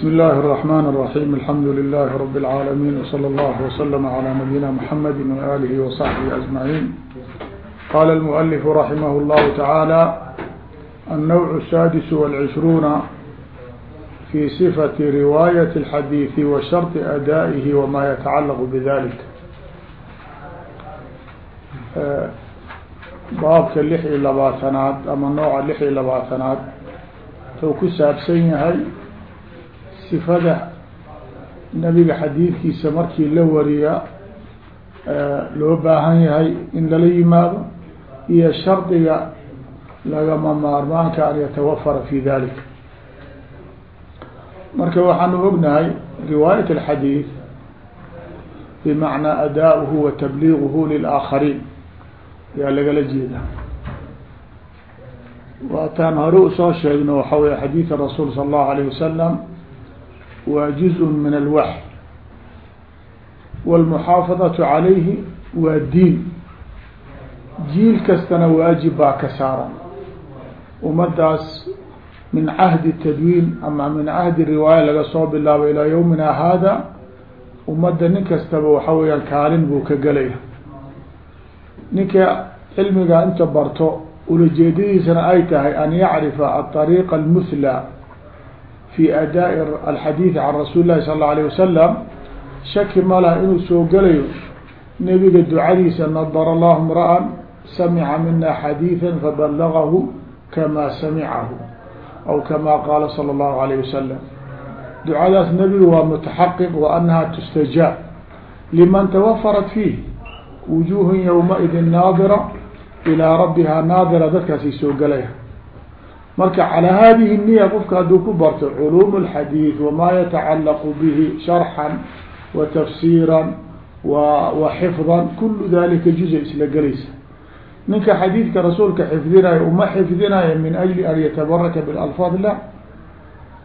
بسم الله الرحمن الرحيم الحمد لله رب العالمين وصلى الله وسلم على نبينا محمد وآله وصحبه أجمعين قال المؤلف رحمه الله تعالى النوع السادس والعشرون في صفة رواية الحديث وشرط أدائه وما يتعلق بذلك baabka lix iyo labaatanaad ama nooca lix iyo labaatanaad wuxuu ku saabsan yahay sifada nabiga xadiidkiisa markii la wariya loo baahan yahay in lala yimaado iyo shardiga lagama maarmaanka an yatawafara fi dalik marka waxaanu ognahay riwaayat alxadiid bimacnaa adaaؤuhu wa tabliiguhu lilaakariin yaa lagala jeedaa waataan hore u soo sheegno waxa wey xadiida rasuul sal allahu alayh wasalam waa juz min alwaxy wاlmuxaafadaةu calayhi waa diin jiil kastana waajib baa ka saaran umadaas min cahdi tadwiin ama min cahdi riwaaya laga soo bilaabo ilaa yowmina hada ummadda nin kastaba waxa weeyaan kaalin buu ka gelaya ninka cilmiga inta barto ulajeedadiisana ay tahay an yacrifa aطariiqa almuhlى fi adaaءi alxadiidi can rasuuli lahi sal اlه alيه wasalam shaki ma laha inuu soo gelayo nebiga ducadiisa nadar allahu mra'an samica mina xadiiثa fabalagahu kama samicahu aw kama qaala salى اllahu alayه wasalam ducadaas nebiga waa mutaxaqiq wa anaha tustajaab liman tawafarat fiih wujuuhun ywmaidin naadira ilaa rabbihaa naadira dadkaasay soo gelaya marka calaa hadihi niya qofka hadduu ku barto culuum اlxadiid wamaa yatacalaqu bihi sharxan wa tafsiiran wa wa xifdan kulu dalika juza isla gelaysa ninka xadiidka rasuulka xifdinayo uma xifdinayo min ajli an yatabaraka bilalfaad la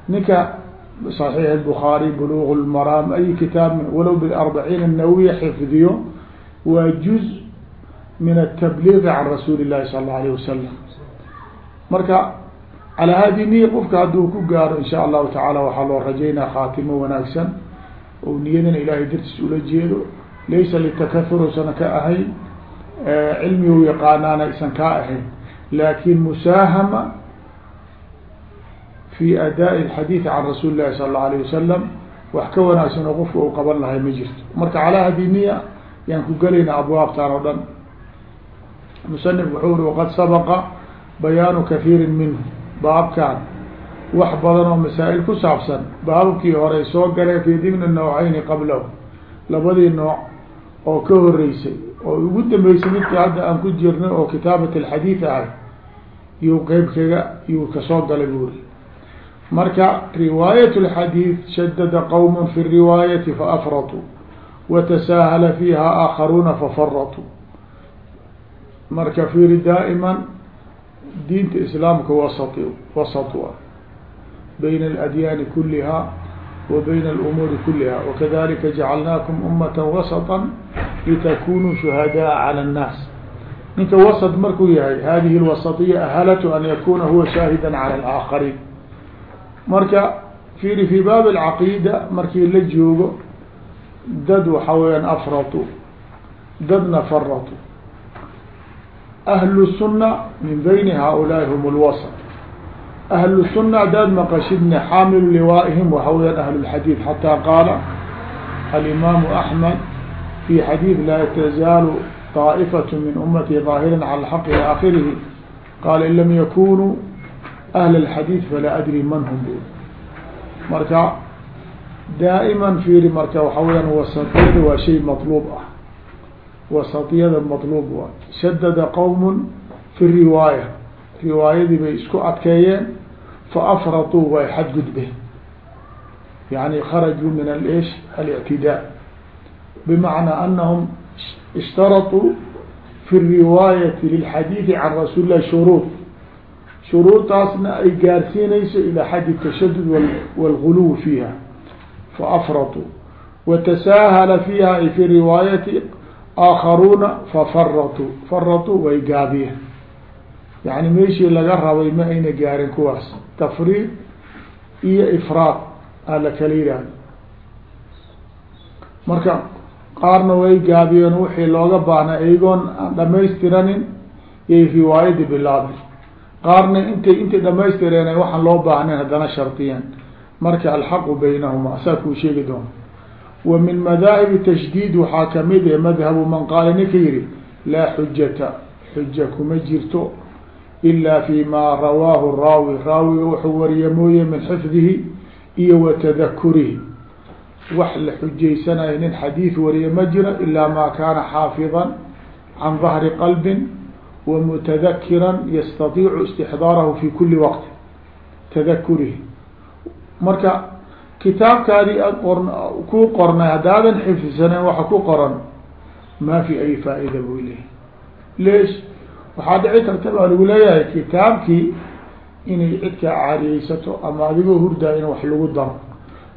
ninka صaxiix الbخaarي bluغ اlmaraam ay kitaab walow biarbaciin الnawiya xifdiyo waa juz min التbliiq can rasuuli الlahi sal اله alيه wasalam marka calaa hadi niya qofka hadduu ku gaaro in sha allahu tacaala waxaa loo rajaynaa khaatimo wanaagsan oo niyadana ilahay dartiis ula jeedo laysa litakahur usan ka ahayn cilmigu yaqaanaana isan kaa ahayn laakin musaahama fi adaaءi اxadiiث can rasuuli lahi sal اlه alيه wasalam wax ka wanaagsan oo qofka uu qaban lahay ma jirto marka calaa hadi niya yaan ku gelaynaa abwaabtan oo dhan musanif wuxuu uri waqad sabaqa bayaanu kahiiri minhu baabkan wax badan oo masaa'il ku saabsan. Baababkii horey soo galeen fi dimni nawcayni qablahu. Labadii nooc oo ka horeysay oo ugu dambeysay midka hadda aan ku jirnay oo kitaabat alxadiid ahay yuu qeyb kaga yuu ka soo galay buuri marka riwaayat اlxadiid shadada qowm fi riwaayati faafratuu watasahala fiiha aakharuuna fafaratuu marka fiiri daa'iman diinta islaamka wasati wasatu ah bayna aladyaani kuliha wa bayna alumuuri kuliha wakadalika jacalnaakum ummata wasatan litakunuu shuhadaa cala annaas ninka wasat markuu yahay hadihi lwasatiya ahalatu an yakuna huwa shaahidan cala alaakhariin marka fiiri fi baab alcaqiida markii la joogo dad waxaa weyaan afratu dadna faratu ahlu sunna min bayni haaulaai hum lwasط ahlu sunna hadaad maqashidna xaamilu liwaaihim waxa weyaan ahlu lxadiid xataa qaala alimaamu axmed fi xadiid laa tazaalu طaa'ifat min umati ظaahirin cala alxaq ilى akhirihi qaala in lam yakunuu ahl اlxadiid falaa adri man hum bu marka daa'iman fiiri marka waxa weyaan wasatiyada waa shay matluub ah wasatiyada matluub waa. Shadada qowm fi riwaaya. Riwaayadii bay isku adkeeyeen faafratuu way xadgudbeen. Yani kharajuu min alish alictidaa bimacnaa anahum ishtaraطuu fi riwaayati lilxadiidi can rasuuli lah shuruud. Shuruudaasna ay gaarsiinayso ilaa xaddi tashadud wاlguluw fiiha. Faafratuu watasahala fiiha fi riwaayati aakharuuna fafaratuu faratuu way gaabiyeen yani meeshii laga rabay ma ayna gaarin kuwaas. Tafriid iyo ifraad ala kala yihahdo marka qaarna way gaabiyeen wixii looga baahnaa iyagoon aan dhamaystiranin yay riwaayadii bilaabay. Qaarna intay intay dhamaystireen waxaan loo baahnayn haddana shardiyeen marka alxaqu baynahuma asaa kuu sheegi doona wa min madaahibi tashdiid waxaa ka mid e madhabu man qaala ninka yihi laa xujata xuja kuma jirto ilaa fi ma rawaahu raawi. Raawiga wuxuu wariya mooye min xifdihi iyo wa tadakurihi. Wax la xujaysanayo nin xadiid wariya ma jiro ilaa ma kaana xaafidan can dahri qalbin wa mutadakiran yastatiicu istixdaarahu fi kuli waqti. Tadakurihi. Marka kitaabkaadii qor ku qornay haddaadan xifdisanayn waxa ku qoran ma fi ay faa-ida buu leeyahy leesh waxaa dhici karta baa lagu leeyahay kitaabkii inay cidkaa caariyeysato ama adigoo hurdaa in wax lagu daro.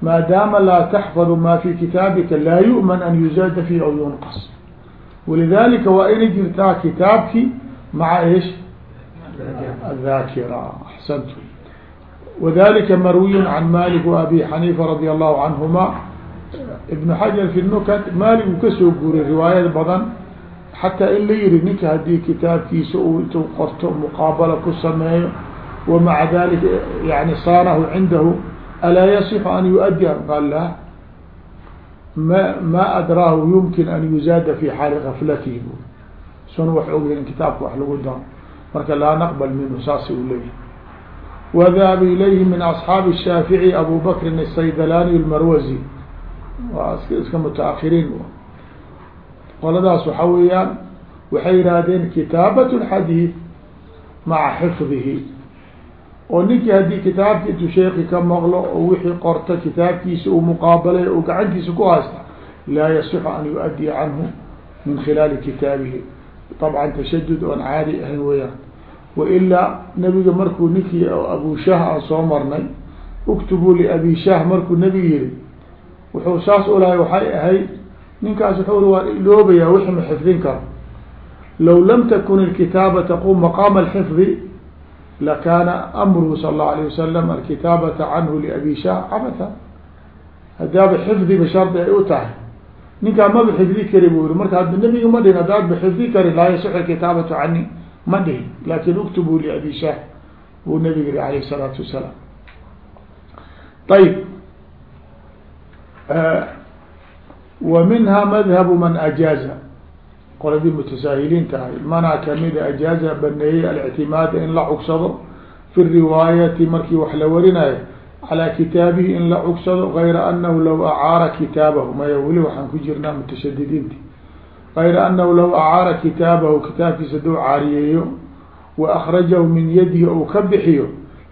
Maadaama laa taxfadu ma fi kitaabika laa yu'man an yuzaada fihi aw yunqas walidalika waa inay jirtaa kitaabkii maca ish aلذakira axsantu wadalika marwiy can malik وabi xaniifa radi allahu canhuma ibn xajar fi nukat malik uu ka soo guuray riwaayad badan xataa in la yihi ninka haddii kitaabkiisa uu intuu qorto muqaabala ku sameeyo wamaca dalika yani saanahu cindahu alaa yasixu an yuؤdiya qaal la ma ma adraahu yumkin an yuzaada fi xaali gaflatihi bu sun wax ogyahin in kitaabka wax lagu daro marka laa naqbal minhu saasa u leeyahy wadahaba ilayhi min asxaabi الshaafiعي abu bakrin الsaydalani اlmarwazi waa iska iska mutaakiriin qoladaas waxa weeyaan waxay yihaahdeen kitaabat اxadiid maca xifdihi oo ninkii haddii kitaabki intuu sheeki ka maqlo oo wixii qorta kitaabkiisa uu muqaabalay oo gacantiisa ku haysta laa yasixu an yu-adiya canhu min khilaali kitaabihi طabcan tashadud oon caadi ahayn weyaan wailaa nabiga markuu ninkii abu shah aan soo marnay uktubuu liabi shah markuu nebiga yihi wuxuu saas ulahay waxay ahayd ninkaas wuxuu ri waan iloobayaa wixii ma xifdin karo. Low lam takun ilkitaaba taqum maqaama alxifdi lakaana amruhu sal اllahu alayه wasalam alkitaabata canhu liabi shah cabata haddaaba xifdiba shardi ay u tahay. Ninkaa maba xifdi kari buu yihi marka nebiga ma dhihin haddaad ba xifdi karin laa yasixu kitaabatu cani ma dhihin laakiin uktubuu liabi shah buu nabiga yihi alayh الsalaatu wasalaam. Ayb wa minha madhabu man ajaaza. Qoladii mutasaahiliinta ahay. Manaa kamida ajaaza baneeyey alictimaada in la cugsado fi riwaayati markii wax la warinayo calaa kitaabihi in la cugsado gayra anahu law acaara kitaabahu. Maya weli waxaan ku jirnaa mutashadidiinti gayra anahu law acaara kitaabahu kitaabkiisa haduu caariyeeyo wa akrajahu min yadihi ou ka bixiyo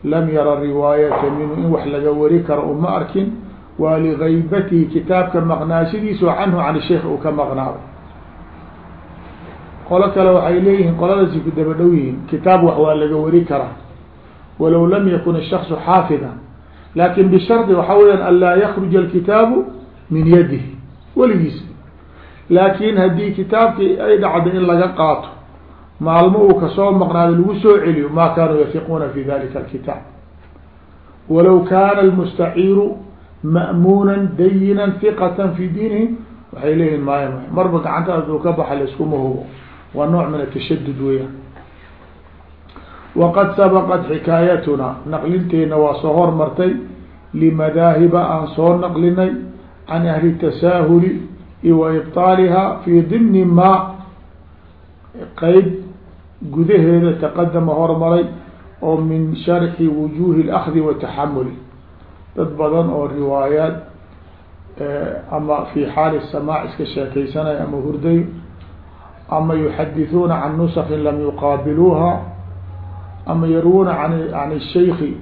lam yara riwaayata minhu in wax laga wari karo uma arkin waa ligaybatihi kitaabka maqnaashadiisu canhu can sheikh uu ka maqnaado qolo kale waxay leeyihiin qoladaasi ku daba dhow yihiin kitaab wax waa laga wari karaa walow lam yakun الshakصu xaafidan lakin bishardi waxaa weyaan an laa yakruja alkitaabu min yadihi weligiis laakin haddii kitaabkii ay dhacdo in laga qaato maalmo uu ka soo maqnaado lagu soo celiyo ma kaanuu yafiquuna fi dalika alkitaab. Walow kana almustaciiru ma'muunan dayinan hiqatan fi diinihi waxay leeyihiin maaya marba gacantaas uu ka baxa laiskuma hubo waa nooc min atashadud weeyaan. Waqad sabaqat xikaayatuna naqlinteena waa soo hormartay limadaahiba aan soo naqlinay can ahli tasaahuli wa ibطaaliha fi dimni ma qeyb gudaheeda taqadama hormaray oo min sharxi wujuhi اlakdi wataxamuli dad badan oo riwaayaat ama fi xaali samaac iska sheekeysanaya ama hurday ama yuxadithuuna can nusakin lam yuqaabiluuha ama yarwuuna an can الshayki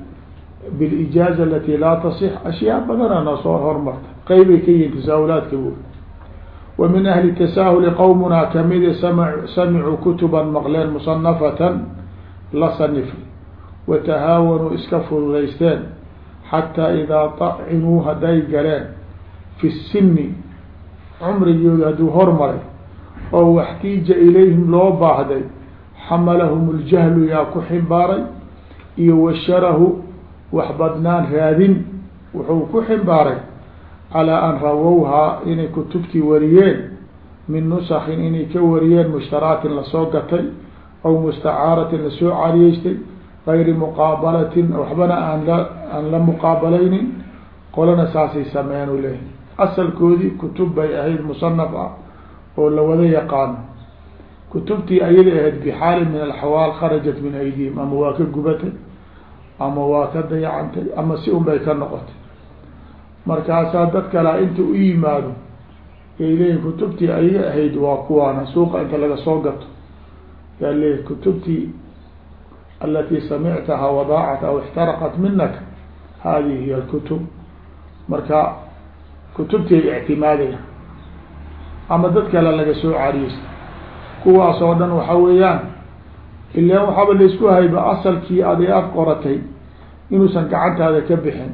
biاlijaaza alati laa tasix ashyaa badana na soo hormarta qeybay ka yihiin tasaahulaadka bu wa min ahli tasaahuli qowmunaa kamide sama samicuu kutuban maqleen musanafatan la sanifay watahaawanuu iska fududaysteen xataa idaa طacinuu hadday galeen fi sini cumrigooda hadduu hormaray oo waxtiija ilayhim loo baahday xamalahum اljahlu yaa ku ximbaaray iyo washarahu wax badnaan raadin wuxuu ku ximbaaray calaa an rawowhaa inay kutubtii wariyeen min nusakin inay ka wariyeen mushtaraatin la soo gatay aw mustacaaratin la soo cariyeystay gayri muqaabalatin waxbana aan la aan la muqaabalaynin qolana saasay sameeyaan u leeyahy asalkoodii kutub bay ahayd musanaf ah oo la wada yaqaano kutubtii ayada ahayd bixaalin min alxawaal kharajat min aydihim ama waa ka gubatay ama waa ka dayacantay ama si un bay ka noqotay markaasaa dad kalaa inta u yimaado yay leeyihiin kutubtii ayaga ahayd waa kuwaana suuqa inta laga soo gato. Yaa leeyihi kutubtii alati samictaha wadaacat aw ixtaraqat minaka hadihi hiy alkutub marka kutubtii ay ictimaadaya ama dad kale laga soo cariyeysta kuwaas oo dhan waxa weeyaan ilan waxaaba la isku hayba asalkii adi aad qoratay inuusan gacantaada ka bixin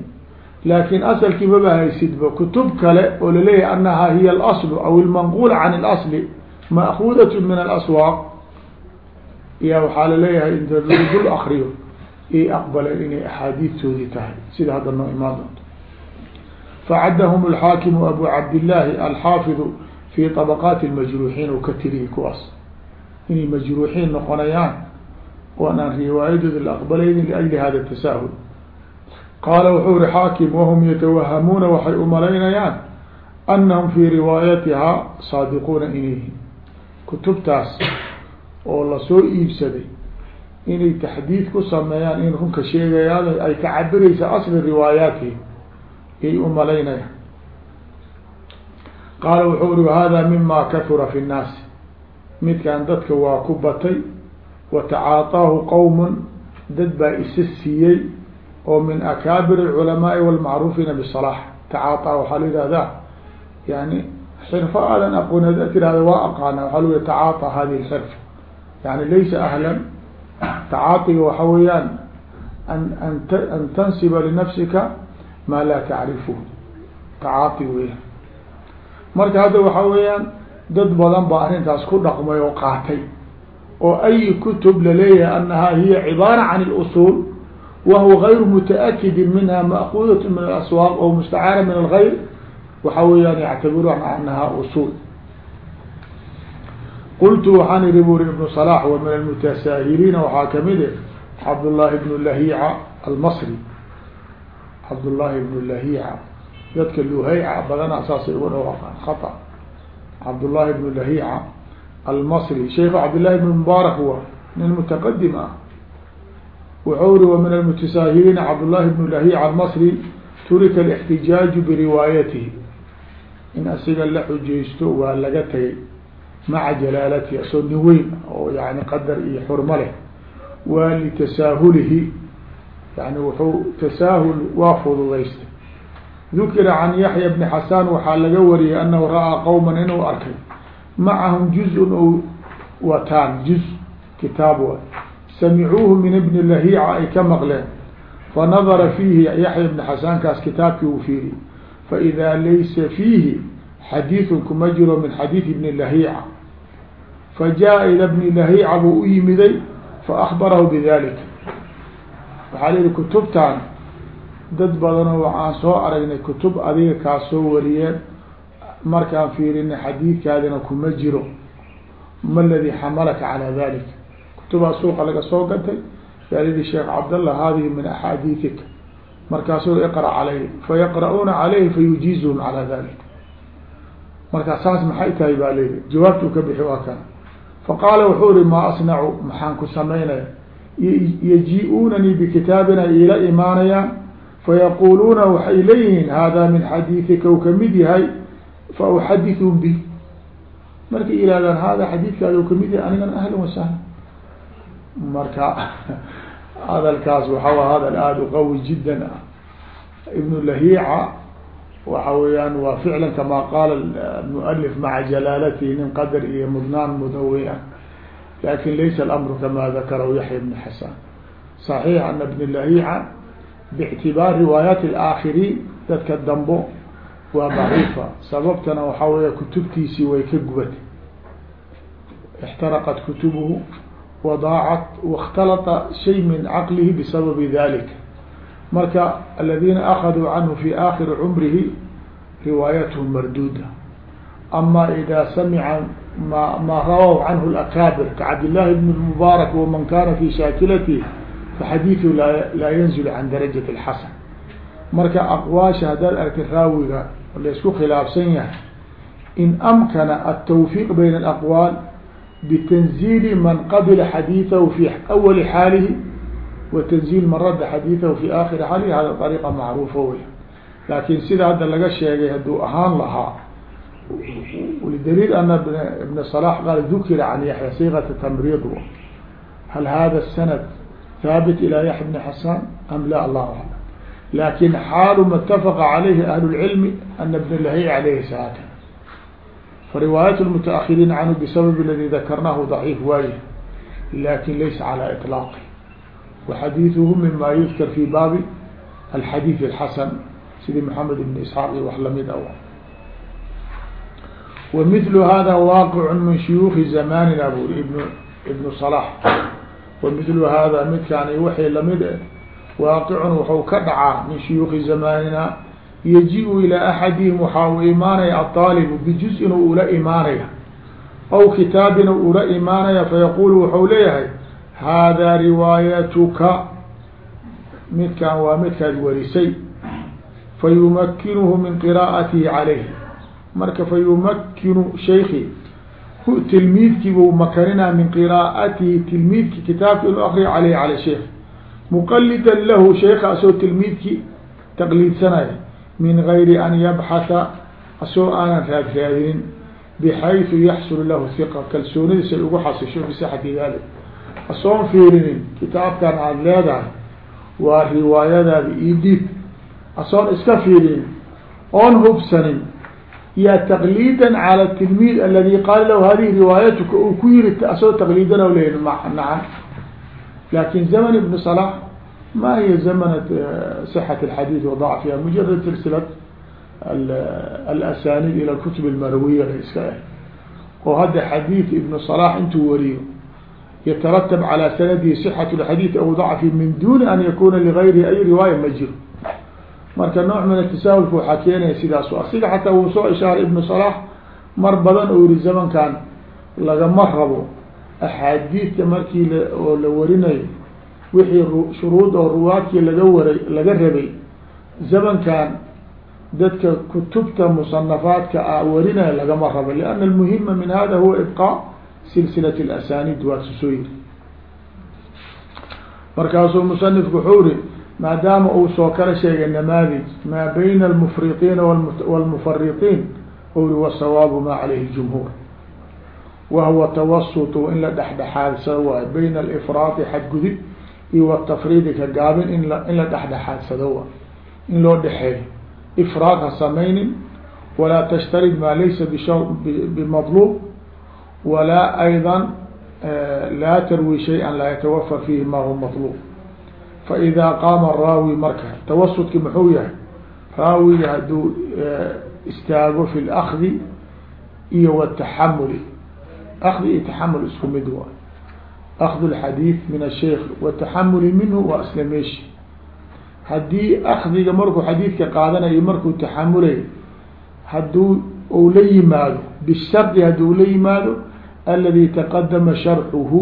laakin asalkii maba haysidba kutub kale oo laleeyahay anaha hiya alaslu aw ilmanqul can اlasli ma'kuudat min alaswaaq iya waxaa laleeyahay inta dul akriyo iyay aqbaleen inay axaadiidtoodii tahay sida hadda noo imaan doonto facadahum alxaakimu abu cabdillaahi alxaafidu fi طabaqaati اlmajruuxiin uu ka tiriyay kuwaas inay majruuxiin noqonayaan oon aan riwaayadooda la aqbalaynin liajli hada tasaahul qaala wuxuu ihi xaakim wahum yatawahamuuna waxay umalaynayaan anahum fii riwaayatihaa saadiquuna inayhin kutubtaas oo la soo iibsaday inay taxdiid ku sameeyaan in runka sheegayaan ay ka cabiraysa asli riwaayaatihi yay umalaynayaan qaala wuxuu uri hada mima kahura fi nnaasi midkan dadka waa ku batay wa tacaataahu qowmun dad baa isa siiyey oo min akaabir اculamaai walmacruufiina bisalaax tacaataa waxaa la yihahdaa yani xirfo aadan aqoon hada tirahda waa aqaana waxaa lagu tacaata hadihi xirfa yani laysa ahlan. Tacaatiga waxa weeyaan an an an tansiba linafsika maa laa tacrifuhu tacaati weya marka hadda waxaa weeyaan dad badan baa arrintaas ku dhaqmay oo qaatay. Oo ay kutub la leeyahay anaha hiya cibaara can اlusul wahuwa gayru mutaakidin minha maakudat min alaswaaq o mustacaara min algayr waxa weeyaan yactabiruuna anaha usul qultu waxaan iri buri ibnu صلاح wa min almutasaahiliina waxaa kamid cabdullahi bnu lahiica almasri cabdullahi bnu lahiica dadka luhayca badana saasay uga dhawaaqaan khata cabdullahi bnu lahiica almasri sheikhu cabdillahi bn mubaarak wa nin mutaqadim ah wuxuu ri wa min almutasaahiliina cabdullahi bnu lahiica almasri turika alاxtijaaju biriwaayatihi in asiga la xujaysto waa laga tagay maca jalaalatihi asoo nin weyn oo yani qadar iyo xurmo leh waa litasaahulihi yani wuxuu tasaahul waa fududaystay dukira can yaxya bni xasaan waxaa laga wariyay anahu ra'aa qowman inuu arkay macahum juz-un ou wataan juz kitaab wa samicuuhu min ibni lahiica ay ka maqleen fanadara fiihi yaxya bni xasaankaas kitaabkii uu fiiriyey faidaa laysa fiihi xadiidun kuma jiro min xadiid ibni lahiica fajaءa ila bni lahiica buu u yimiday faakbarahu bidalika waxaa layihi kutubtan dad badanoo waxaan soo aragnay kutub adiga kaa soo wariyeen markaan fiirinay xadiidkaadina kuma jiro ma ladii xamalaka calaa dalik kutubaa suuqa laga soo gatay yaa lihi sheekh cabdallah hadihi min axaadiitika markaasuu iqra calayhi fayaqra'uuna calayhi fayujiizuhum calaa dalik markaa saas maxay tahay baa layihi jawaabtuu ka bixi waa kana faqaala wuxuu ihi maa asnacu maxaan ku samaynaya yaji-uunanii bikitaabina iila imaanayaan? Fayaquluuna waxay leeyihiin hada min xadiidika u ka mid yahay fa uxadithum bi markay ihahdaan hada xadiidkaada u ka mid yahay anigana ahlan wasahla marka hadalkaas waxaa hadal aada uqawi jiddan ah. Ibnu lahiica waxa weeyaan waa ficlan kamaa qaala mualif maca jalaalatihi nin qadar iyo mudnaan mudawi ah. Lakin laysa alamru kamaa dakarahu yaxya bnu xasan صaxiix ana ibn lahiica bictibaar riwaayaati alaakhiriin dadka dambo waa daciifa. Sababtana waxaa weeya kutubtiisii way ka wadaacat واkhtalata shay min caqlihi bisababi dalika marka aladiina akaduu canhu fi akhiri cumrihi riwaayathm marduuda ama ida samica ma ma rawaw canhu اlakaabir kacabdillahi bn mubaarak waman kana fi shaakilati faxadiiثu laa yanzil can darajat اlxasan marka aqwaasha haddaad argti raawiga laysku khilaafsan yahay in amkana altawfiiq bayna alaqwaal bitanziili man qabila xadiiثahu fi awali xaalihi wa tanziil man radda xadiiثahu fi akhiri xaalihi hada ariiqa macruufa wey laakin sida hadda laga sheegay hadduu ahaan lahaa lidaliil ana ibn صلاح qaal dukira can yaxya siqata tamrid hal hada الsanad haabit ilى yaxya bni xasan am la allahu alam lakin xaalu ma اtafaqa calayhi ahlu اlcilmi ana bn lahic alayhi saatan fariwaayat lmutaahiriin canhu bisababi ladi dakarnahu daciif waaye laakiin laysa calaa iطlaaqi waxadiiduhu mima yudkar fi baabi alxadiid اlxasan sidii maxamed ibn isxaaq iyo wax la mid a wa mithlu hada waaqicun min shuyuuki zamanina buri ibn ibnu salax wa mithlu hada midkaani waxay la mid e waaqicun wuxuu ka dhacaa min shuyuuki zamanina yaji-u ilaa axadihim waxaa uu imaanaya aalibu bijuz-in ula imaanaya aw kitaabina ula imaanaya fayaquulu waxau leeyahay haadaa riwaayatuka. Midkan waa midkaad warisay. Fayumakinuhu min qiraa'atihi calayh marka fayumakinu shayki tilmiidkiibuu makanina min qiraa'atihi tilmiidki kitaabka inuu akriya aleyh cala sheikh. Muqalidan lahu sheykhaasoo tilmiidkii taqliidsanaya min gayri an yabxatha asoo aanan raad raadinin bxayثu yaxsul lahu hiqa kalsoonidiis ay ugu xasisho bisixati dalik asoon fiirinin kitaabkan aada leedahay waa riwaayadaada io dhiib asoon iska fiirinin oon hubsanin ya taqliida calى tilmid aladi qaala lahu hadihi riwaayatuka uu ku yiri asoo taqliidana leyi nacam lakin zaman ibn صلاح ma hiy zamn صxة الxadيث وضacfiha mujarad silsilat alasaniid ilى kutub اlmarwiya la iska ah oo hadda xadiid ibn صلاح intuu wariyo yataratab calى sanadihi صxaة الxadيث aw ضacfi min duni an yakuna ligayrihi ay riwaaya ma jiro marka nooc min atasaahulka waxaa keenaya sidaas asiga xataa wuu soo ishaaray ibnu صلاح mar badan oo yihi zamankan lagama rabo axaadiidta markii l oo la warinayo wixii shuruud oo ruwaadkii laga waray laga rabay zamankan dadka kutubta musanafaadka a warinaya lagama rabo lianna almuhima min hada huwa ibqaa silsilat اlasaniid waasu soo yiri markaasuu musanifku wuxuu ri maadaama uu soo kala sheegay namaadij maa bayna almufriqiina wاlmufariqiin uri wasawaabu maa calayhi jumhuur wahuwa tawasutu in la dhexdhexaadsado waay bayna alifraadi xadgudub iyo watafriidi ka gaabin in la in la dhexdhexaadsado waay in loo dhexeeyo ifraad ha samaynin walaa tashtarid maa laysa bisha bimadluub walaa ayda laa tarwi shay-an laa yatawafar fiihi ma huwa maطluub faإida qaama raawi marka tawasudki muxuu yahay raawiga hadduu istaago fi اlakdi iyo wataxamuli akdi iyo taxamul isku mid waay akd اlxadiid min asheikh wataxamuli minhu waa isla meeshi haddii akdiga markuu xadiidka qaadanayo markuu taxamulay hadduu u la yimaado bishardi haddii u la yimaado aladi taqadama sharxuhu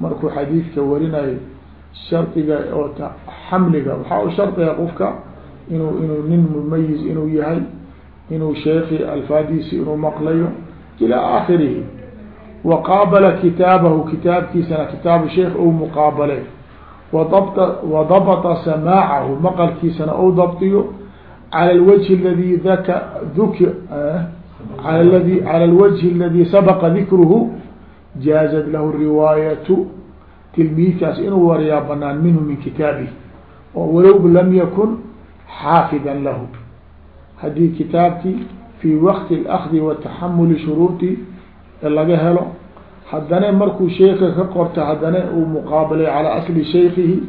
markuu xadiidka warinayo shardiga oo xamliga waxaa u shardiga qofka inuu inuu nin mumayiz inuu yahay inuu sheeki alfaadiisi inuu maqlayo ilaa aakhirihi wa qaabala kitaabahu kitaabkiisana kitaabu sheekh ou muqaabalay. Wadabata samaacahu maqalkiisana ou dabdiyo cala lwajhi aladi daka duki ala ladi cala alwajhi aladi sabaqa dikruhu jaazat lahu riwaayatu. Tilmiidkaas inuu wariyaa banaan minhu min kitaabihi. Oo walow lam yakun xaafidan lahu. Haddii kitaabkii fii waqti اlakdi wataxamuli shuruudi laga helo. Haddana markuu sheeka ka qorta haddana uu muqaabalay calaa asli shaykihi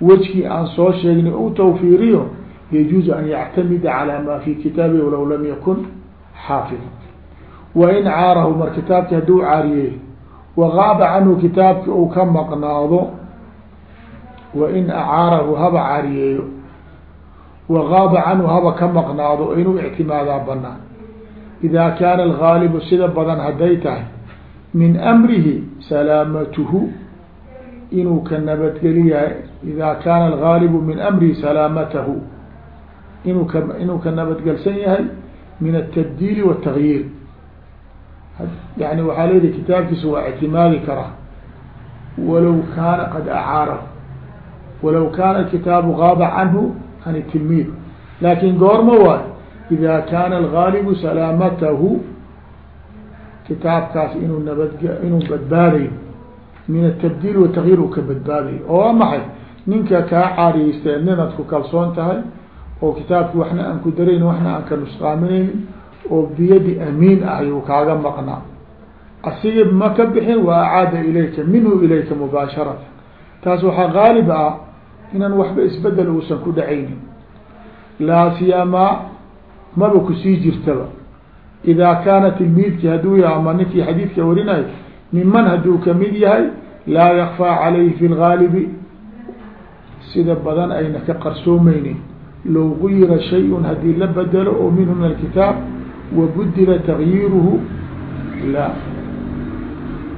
wejkii aan soo sheegnay u tawfiiriyo yajuuzu an yactamida calaa ma fi kitaabihi walow lam yakun xaafida wain caarahu mar kitaabki hadduu caariyey wagaaba canhu kitaabki uu ka maqnaado wain acaarahu haba caariyeeyo wagaaba canhu haba ka maqnaado inuu ictimaadaa banaan ida kaana algaalibu sida badan hadday tahay min amrihi salaamatuhu inuu ka nabadgeliyahay ida kaana algaalibu min amrihi salaamatahu inuu ka inuu ka nabadgelsan yahay min atabdiili wاtagyiir yani waxaa leedahy kitaabkiisa waa ictimaadi karaa walow kaana qad acaarahu walow kaana kitaabu gaaba canhu can tilmiid laakin goorma waayo ida kaana algaalibu salaamatahu kitaabkaas inuu nabadg inuu badbaadayo min atabdiil watagyiir uu ka badbaadayo oo maxay ninka kaa caariyeysta ninaad ku kalsoon tahay oo kitaabki waxna aan ku darayn waxna aan ka nusqaaminaynin oo biyadi amiin ah ayuu kaaga maqnaa asigi ma ka bixin wa acaada ilayka minhu ilayka mubaasharatan taas waxaa gaalib ah inaan waxba isbeddel uusan ku dhacaynin laa maba ku sii jirtaba. Idaa kaana tilmiidki hadduu yahay ama ninkii xadiidka warinayo miman hadduu ka mid yahay laa yakfaa calayhi fi lgaalibi. Sida badan ayna ka qarsoomeynin low guyira shay-un haddii la bedelo oo minhu min alkitaab wabudila tagyiiruhu la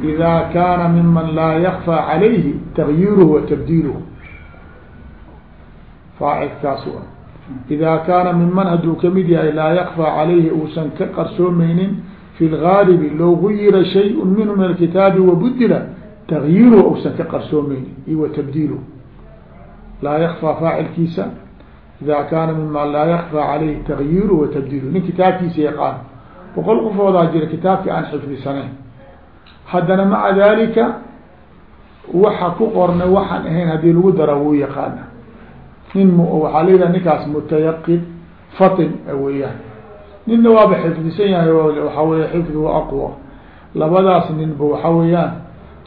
ida kaana miman laa yakfى calayhi tagyiiruhu wa tabdiiluhu. Faacilkaas a idaa kaana minman hadduu ka mid yahay laa yakfaa calayhi uusan ka qarsoomaynin fi lgaalibi low guyira shayun minhu min alkitaabi wabudila tagyiru uusan ka qarsoomaynin iyo tabdiilu laa yakfaa faacilkiisa ida kaana mima laa yakfaa calayhi tagyiru wa nin kitaabkiisa yaqaan boqol qofoodaa jira kitaabka aan xifdisanayn haddana maca dalika waxa ku qorna waxaan ahayn haddii lagu dara wuu yaqaana nin m waxaa la yidhaha ninkaas mutayaqin fatin weeyaan ninna waaba xifdisan yahay waxa weya xifduhu aqwa labadaas ninba waxa weeyaan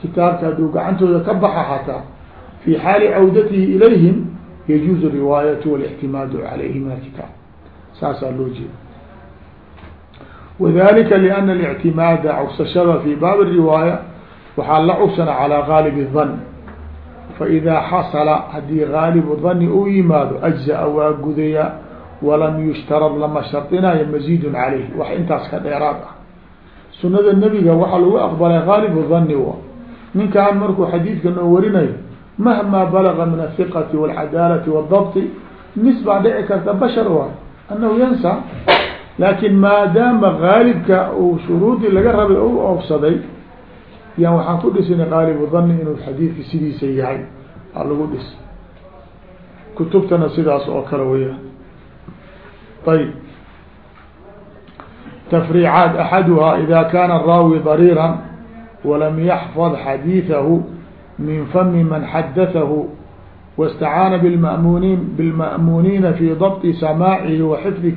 kitaabka hadduu gacantooda ka baxa hataa fi xaali cawdatihi ilayhim yajuuzu riwaayatu walاctimaadu calayhi min alkitaab saasaa loo jeeda wdalika lأn الاctimaada cugsashada fi baab الriwaaya waxaa la cugsana calىa gaalib الظn faidaa xasala haddii gaalibu dani uu yimaado ajzaa waa gudaya walam yushtarad lama shardinayo maziidun caleyh wax intaas ka dheeraad ah sunada nebiga waxaa lagu aqbalay gaalibu dani wa ninkaan markuu xadiidka noo warinayo mahmaa balaga min athiqati walcadaalati waaldabti nis baa dhici karta bashar waay annahu yansa laakiin maadaama gaalibka uu shuruudii laga rabay u oofsaday yan waxaan ku dhisinay qaalibu dani inuu xadiidka sidiisa yahay. Aa lagu dhis. Kutubtana sidaas oo kale weyaan ayb tafriicaat axaduhaa ida kaana araawi dariiran walam yaxfad xadiidahu min fami man xadatahu waاstacaana bmamuniin bilma'muniina fi dabطi samaacihi wa xifdi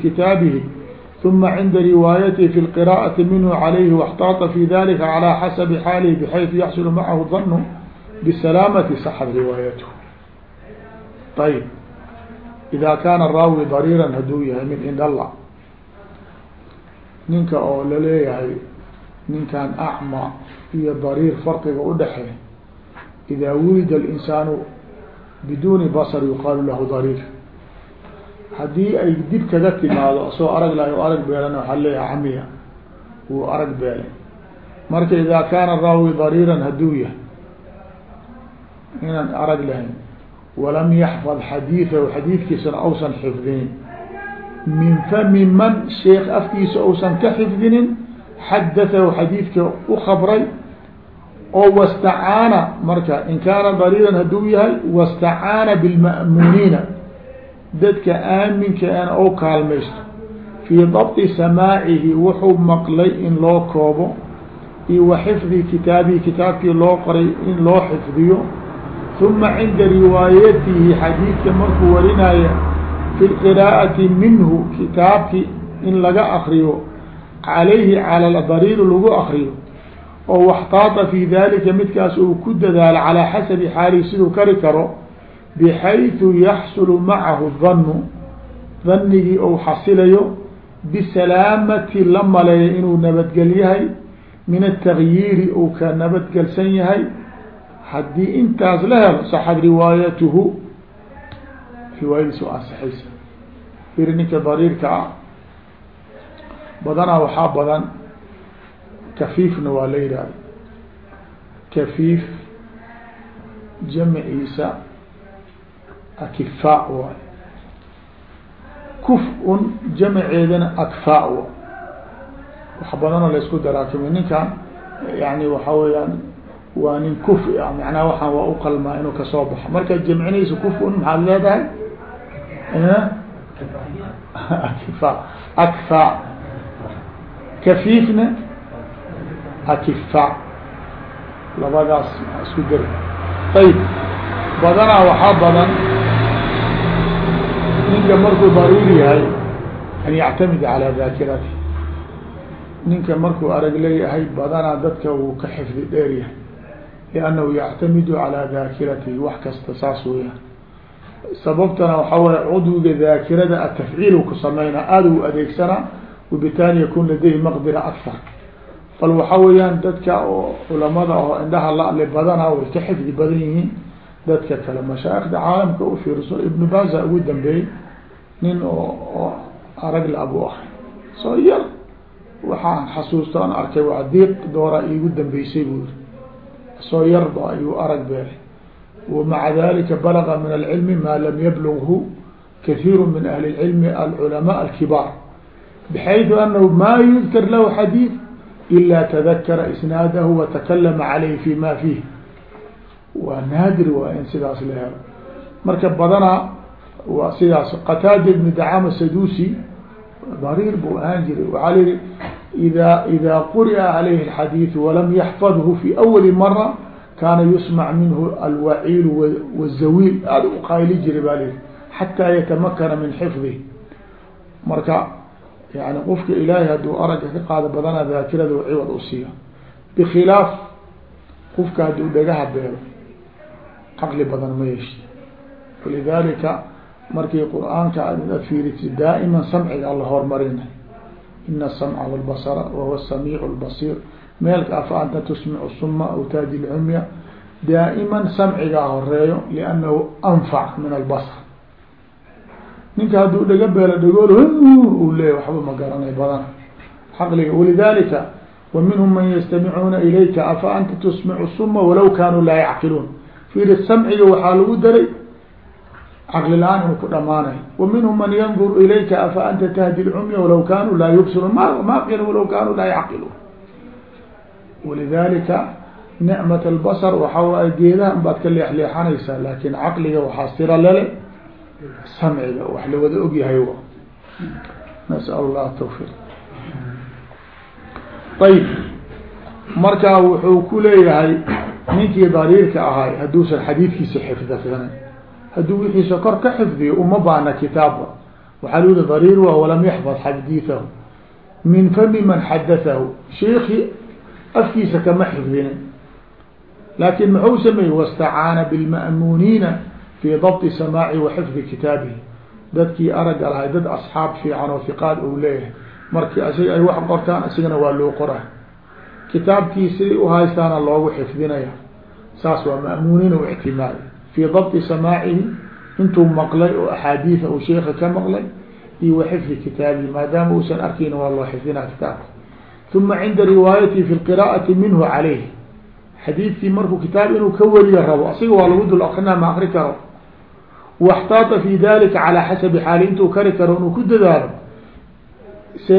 ثuma cinda riwaayatihi fi اlqirاءaةi minhu عalayhi واxtaaطa fi dalika عalى xasabi xaalihi bxayثu yaxsul macahu danu bsalaamati saxad riwaayathu ayb ida kaana raawi dariiran hadduu yahay min indalla ninka oo laleeyahay ninkan acma iyo dariir farqiga udhaxeey ida wulida اlinsaanu biduuni basr yuqaalu lahu dariir haddii ay dib kaga timaado soo arag lahay o arag beelana waxaa leeyahay camiya. Wuu arag beelay. Marka idaa kaana raawi dariiran hadduu yahay inaan arag lahayn walam yaxfad xadiidahu xadiidkiisana ausan xifdinin. Min fami man sheekh afkiisa ausan ka xifdinin xadatahu xadiidka u khabray oo wastacaana marka in kaana dariiran hadduu yahay wastacaana bilma'muniina dadka aaminka an ou kaalmaysto fii dabطi samaacihi wuxuu maqlay in loo koobo iyo wa xifdi kitaabihi kitaabkii loo qoray in loo xifdiyo. Uma cinda riwaayatihi xadiidka markuu warinaya fi lqiraa'ati minhu kitaabki in laga akriyo calayhi cala dariiri lagu akriyo oo waxtaata fi dalika midkaas uu ku dadaalo calaa xasabi xaalihi siduu kari karo bxayثu yaxsulu macahu danu danigii ou xasilayo bisalaamati la maleeya inuu nabadgel yahay min atagyiiri uu ka nabadgelsan yahay haddii intaas la helo saxad riwaayatuhu riwaayadiis waa ansaxaysa firi ninka dariirka ah badanaa waxaa badan kafiifna waa la yihahda kafiif jamciisa akifaa waay kuf-un jamceedana akfaa wa. Wax badanoo laysku daraakimay ninkan yani waxa weeyaan waa nin kufi ah macnaha waxaan waa uqalmaa inuu ka soo baxo. Markaad jamcinaysa kuf-un maxaad leedahay? Akifa akfaa. Kafiifna akifa labadaas isku dar ayb badanaa waxaa badan ninka markuu daruuri yahay an yactamid calaa daakirati ninka markuu arag leeyahay badanaa dadka wuu ka xifdi dheer yahay. Liannahu yactamidu calaa daakiratihi wax kasta saas weeyaan. Sababtana waxaa waye cudwiga daakirada atafciil ku sameynaa aada u adeegsanaa wabitaali yakun ladayhi maqdira akar bal waxa weeyaan dadka oo culamada oo indhaha lale badanaa way ka xifdi badan yihiin dadka kale. Mashaaikda caalamka u fiirso ibnu baza ugu dambeeyey nin oo arag la abu ahay soo yar waxaan xasuusta an arkay waa diiq doora iigu dambeysay buu yiri soo yarba ayuu arag beelay wamaca dalika balaga min alcilmi maa lam yablughu kathiiru min ahli اlcilmi alculamaa alkibaar. Bxayثu anahu ma yudkar lahu xadiid ila tadakara isnaadahu watakalama calayhi fi ma waa naadir waa in sidaas la helo. Marka badanaa waa sidaas. Qataada ibn dacama sadusi dariir buu ahaan jiray. Waxaa layihi ida ida quri'a calayhi اlxadiidu walam yaxfadhu fi awali mara kaana yusmac minhu alwaciilu wazawiil aada u qayli jiray baa layihi xataa yatamakana min xifdih marka yani qofka ilaahay hadduu aragga ka qaado badana daakirada ciwad u siiya bikhilaaf qofka hadduu dhagaha beelo caqli badan ma yeeshti walidalika markii qur'aanka aad fiirisi daa'iman samciga alla hormarina. Ina asamca walbasara wahuwa samiic lbasiir meelka afa anta tusmicu suma aw taadi lcumya daa'iman samcigaa horeeyo liannahu anfac min albasr ninka hadduu dhaga beelo dhagool u leeya waxba ma garanay badan. Caqliga walidalika wa man yastamicuuna ilayka afa anta tusmicu suma walaw kaanuu laa yacqiluun fiiri samciga waxaa lagu daray caqli la'aan inuu ku dhamaanayo wa minhum man yanduru ilayka afa anta tahdi lcumya walaw kaanuu laa yubsiruun ma ma qila walaw kaanuu laa yacqiluun walidalika nicmat albasar waxaa waay geedahan baad ka leexleexanaysaa laakin caqliga waxaa sira lele samciga wax la wada ogyahay nasal llah tawfiq ayb markaa wuxuu ku leeyahay ninkii dariirka ahay hadduusan xadiidkiisa xifdsanan hadduu wixiisa kor ka xifdiyo uma baana kitaabba waxaa ludi dariir wa walam yaxfad xadiiثahu min fami man xadatahu sheiki afkiisa kama xifdinin. Laakin muxuu sameeyey? Wastacaana bilma'muniina fi dabti samaaci wa xifdi kitaabihi. Dadkii aragga lahay dad asxaab fiican oo hiqaad uu leeyahay. Markii asiga ay wax qortaan isigana waa loo qoraa. Kitaabkii siday uhaystaana loogu xifdinaya saas waa ma'muuniin u ictimaadi fii dabti samaacihi intuu maqlay oo axaadiida uu sheika ka maqlay iyo wa xifdi kitaabihi maadaama uusan arkayna waa loo xifdinaa kitaabka. Uma cinda riwaayatihi fi lqiraa'ati minhu calayh xadiidkii markuu kitaab inuu ka wariyo rabo asiga waa lagu dul akrinaa ma akri karo. Waxtaata fi dalika calaa xasabi xaali intuu kari karo inuu ku dadaalo se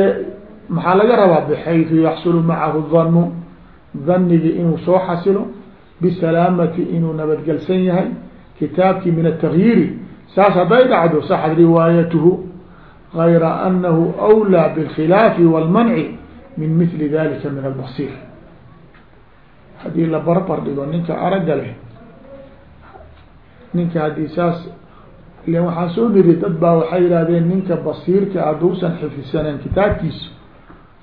maxaa laga rabaa? Bxayثu yaxsulu macahu danu danigii inuu soo xasilo bisalaamati inuu nabadgelsan yahay kitaabkii min atagyiiri saas hadday dhacdo saxad riwaayatuhu gayra anahu wlaa bilkhilaafi walmanci min mili dalika min albasiir haddii la barbar dhigo ninka aragga leh ninka haddii saas ilan waxaan soo niri dad baa waxay yidhahdeen ninka basiirka ah hadduusan xifdisanayn kitaabkiisa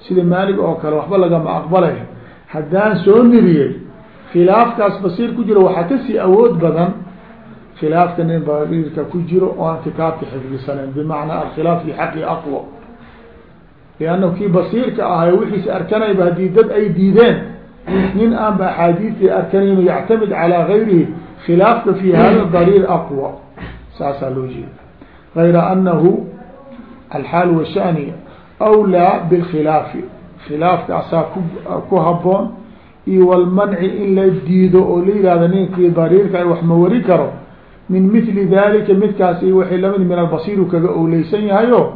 sida maalig oo kale waxba lagama aqbalay. Haddaan soo niriyey khilaafkaas basiir ku jiro waxaa ka sii awood badan khilaafka nin basiirka ku jiro oo aan kitaabka xifdisanen bimacnaa alkhilaaf fi xaqi aqwa liannahu kii basiirka ahay wixiisa arkanayba haddii dad ay diideen nin aanba axaadiistii arkanayn yactamid calaa gayrihi khilaafka fi hada dariir aqwa saasaa loo jeeda gayra anahu alxaal washani awlaa bilkhilaafi khilaafka asaa ku ku haboon iyo walmanci in la diido oo la yihahdo ninkii dariirka wax ma wari karo min mili dalika midkaas waxay la mid min albasiiru kaga owleysan yahayo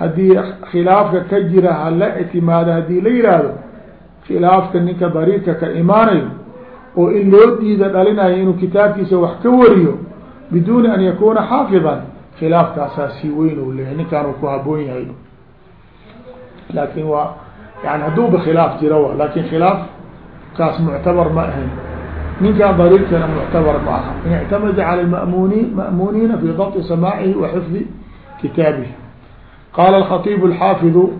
haddii khilaafka ka jira hala ictimaado haddii la yihahdo khilaafka ninka dariirka ka imaanayo oo in loo diida dhalinayo inuu kitaabkiisa wax ka wariyo biduuni an yakuna xaafidan khilaafkaasaa sii weyn u leeyahy ninkaan ku haboon yahay. Laakin waa yani hadduuba khilaaf jira w laakiin khilaaf kaas muctabar ma ahayn ninkaan dariirkana muctabar ma aha in ictamada calى mamuni ma'muniina fi dabti samaacihi wa xifdi kitaabihi qala alkhatibu alxaafidu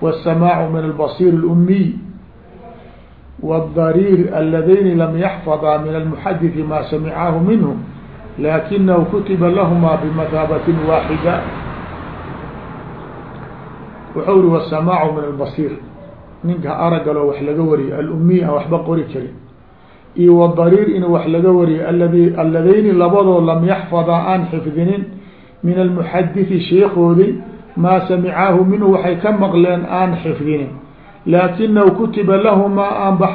wالsamaacu min albasir اlumiy wاdariir aladayni lam yaxfadaa min almuxadiثi ma samicaahu minhu lakinahu kutiba lahma bimataabatin waaxida wuxuu ri wالsamaacu min albasir ninka aragaloo wax laga wariyo alumiy aan waxba qori karin. Iyo wdariir in wax laga wariyo aladi alladayni labadoo lam yaxfadaa aan xifdinin min almuxadiثi sheekoodi maa samicaahu minhu waxay ka maqleen aan xifdinin. Laakinahu kutiba lahumaa aan ba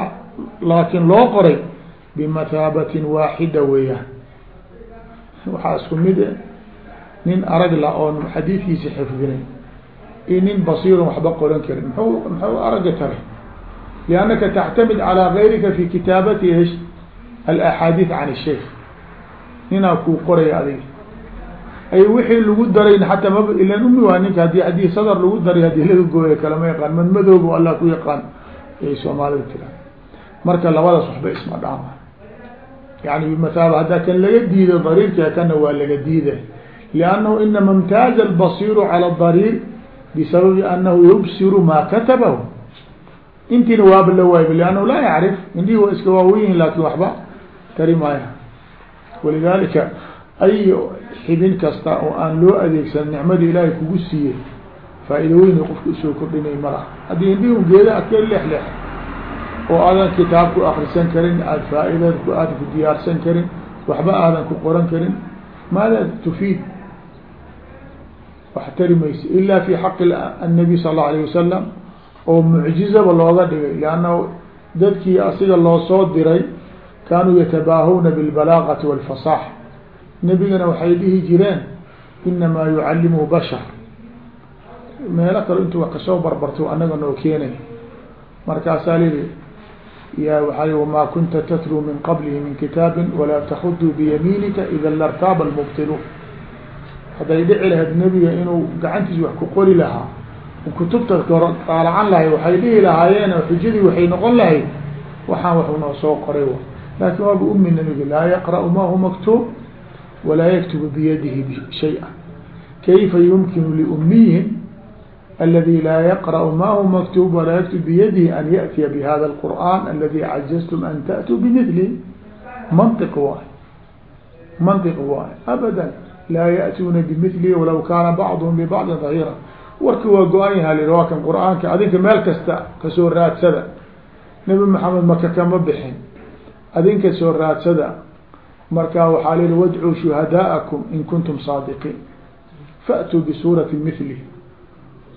laakin loo qoray bimataabatin waaxida weeyaan. Waxaa isku mid e nin aragla oon xadiidkiisi xifdinin iyo nin basiiron waxba qoran karin. Mxuu muxuu araga taray liannaka tactamid calaa gayrika fi kitaabati alaxaadiid can sheikh. Ninaa kuu qoraya adiga. Ay wixii lagu daray hataa maba ilan umi waa ninka haddii haddii sadar lagu daray haddii laga gooyo kalama yaqaan. Madmadoob allah ku yaqaan. Ay soomaalida tira marka labadaas waxba isma dhaama. Yani bimathaaba haddaa kan laga diido dariirka kana waa laga diiday. Liannahu inama imtaaza albasiiru cala dariir bisababi anahu yubsiru maa katabahu intiina waaba la waayb liannahu laa yacrif indhihi waa iska waaweyihin laakin waxba tari maaya walidalika ay xibin kasta oo aan loo adeegsan nicmadii ilaahay kugu siiyey faa-ido weyni qofka u soo kordhinay ma laha haddii indhihi geeda ad ka leexleex oo aadan kitaab ku akrisan karin aad faa-ida aadan ku diyaarsan karin waxba aadan ku qoran karin maada tufiid wax tari maysa ila fi xaqi annabi sal allau alayh wasalam oo mucjizaba looga dhigay liannahu dadkii asiga loo soo diray kaanuu yatabaahuna bilbalaaqati walfasaxa nebigana waxay dhihi jireen inamaa yucallimuhu bashar. Meelo kale intuu wax ka soo barbarto anaga noo keenay. Markaasaa lii ya waaa wamaa kunta tatluu min qablihi min kitaabin walaa takuduu biyamiinika ida lartaaba lmubtiluun hadday dhici lahayd nebiga inuu gacantiis wax ku qori lahaa kutubta taalacan lahay waxay dhihi lahaayeen xujadii waxay noqon lahayd waxaan wax noo soo qoray laakin waaba umi nebiga laa yaqra'u ma hu maktub walaa yaktubu biyadihi shaya kayfa yumkinu liumiyin aladi laa yaqra'u ma hu maktub walaa yaktub biyadihi an ya'tiya bihada alqur'an aladi cajaztum an ta'tuu bimidli maniq waay. Maniq waay. Abadan laa yaأtuuna bimili walaw kaana bacduhum bibacdi dahira warki waa go-an yaha li waa kan qur'aanka adinka meel kasta kasoo raadsada nabi maxamed maka kama bixin adinka soo raadsada marka waxaa lihi wadcuu shuhadaءakum in kuntum saadiqiin faatuu bisuurati mili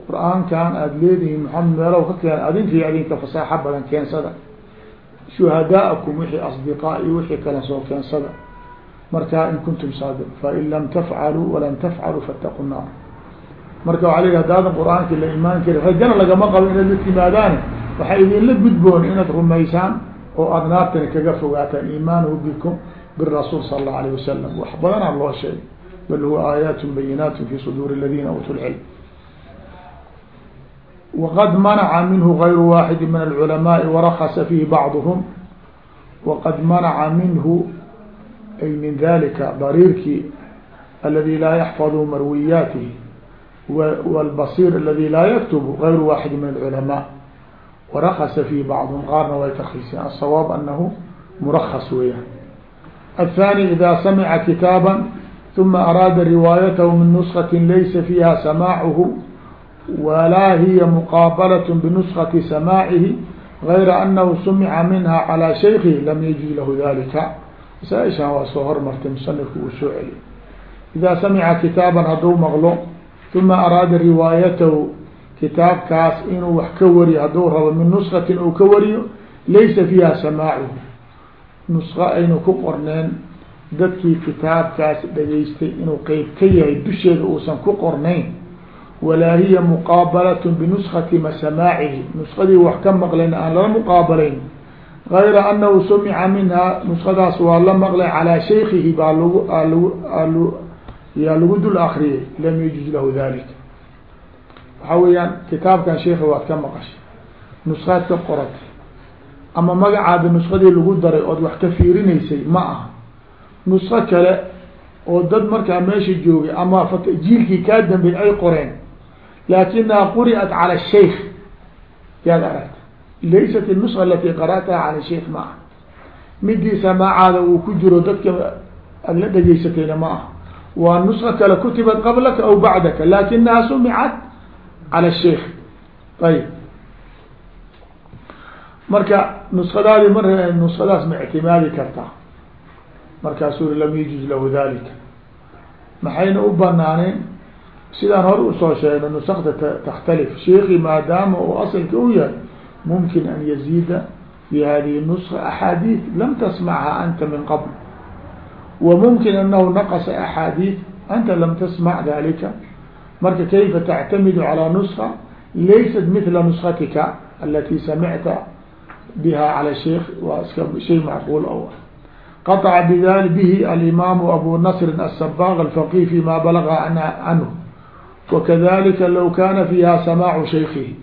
qur-aankan aada leedihiin maxamed meelow ka keen adinki adinka fasaaxo badan keensada shuhadaءakum wixii asdiqaa iyo wixii kale soo keensada marka in kuntum saadiq fain lam tafcaluu walan tafcaluu faataqu naar marka waa la hadaadan qur'aanki la imaan karin rajana lagama qabo inaad la timaadaane waxaa idinla gudboon inaad rumaysaan oo aada naartani kaga fogaataan iimaanuhu bikum birasuul sala allahu alayh wasalam wax badanaa loo sheegay bal huwa aayaat bayinaat fi suduuri aladina uutuu lcilm waqad manaca minhu gayru waaxidi min alculamaai warakasa fihi bacduhum. Waqad manaca minhu ay min dalika dariirkii aladi laa yaxfadu marwiyaatihi wاlbasir aladi laa yaktubu gayru waaxidi min alculamaa warakasa fihi bacduhum qaarna way tarkiiseen asawaab anahu murakas weeyaan aلthani ida samica kitaaba ثuma araada riwaayatahu min nuskati laysa fiiha samaacuhu walaa hiya muqaabalaة binuskati samaacihi غayra anahu sumica minha calى shaykihi lam yajuz lahu dalika masaaishan waa soo hormartay musanifku uu soo celiy ida samica kitaaban hadduu maqlo uma araada riwaayatahu kitaabkaas inuu wax ka wariyo hadduu rabo min nuskatin uu ka wariyo laysa fiiha samaacuhu. Nuska aynu ku qorneen dadkii kitaabkaas dhageystay inuu qeyb ka yahay dusheeda uusan ku qornayn. Walaa hiya muqaabalatun binuskati masamaacihi nuskadii wax ka maqlayn aan lala muqaabalayn gayra anahu sumica minha nuskadaas waa la maqlay calaa shaykihi baa lagu yaa lagu dul akriyay lam yajuz lahu dalik waxaa weeyaan kitaabkan sheika waad ka maqashay nuskaad ka qoratay ama magacaada nuskadii lagu daray ood wax ka fiirinaysay ma aha nusko kale oo dad markaa meesha joogay ama jiilkii kaa dambey ay qoreen laakinaha quri'at cala shaykh yaad aragta laysat inuska alati qara'taha cala shaykh ma aha midii samaacaada uu ku jiro dadka aad la dhegeysatayna ma aha waa nuska kale kutibat qablaka aw bacdaka lakinaha sumicat cala shaykh ayib marka nuskadaadi mar nuskadaas ma ictimaadi kartaa markaasuu lam yajuz lahu dalika maxayna u banaaneen sidaan hore u soo sheegnay nusakta takhtalif sheiki maadaama uu asalka u yahay mumkin an yaziida fi hadihi nuska axaadiid lam tasmacha anta min qabl wa mumkin anahu naqasa axaadiid anta lam tasmac dalika marka kayfa tactamidu calى nuska laysat mila nuskatika alati samicta biha calى sheikh waa iska shay macquul o qaطca bdali bihi alimaamu abu nasri الsabaq alfaqih fima balaga canhu wakadalika low kana fiiha samaacu shaykihi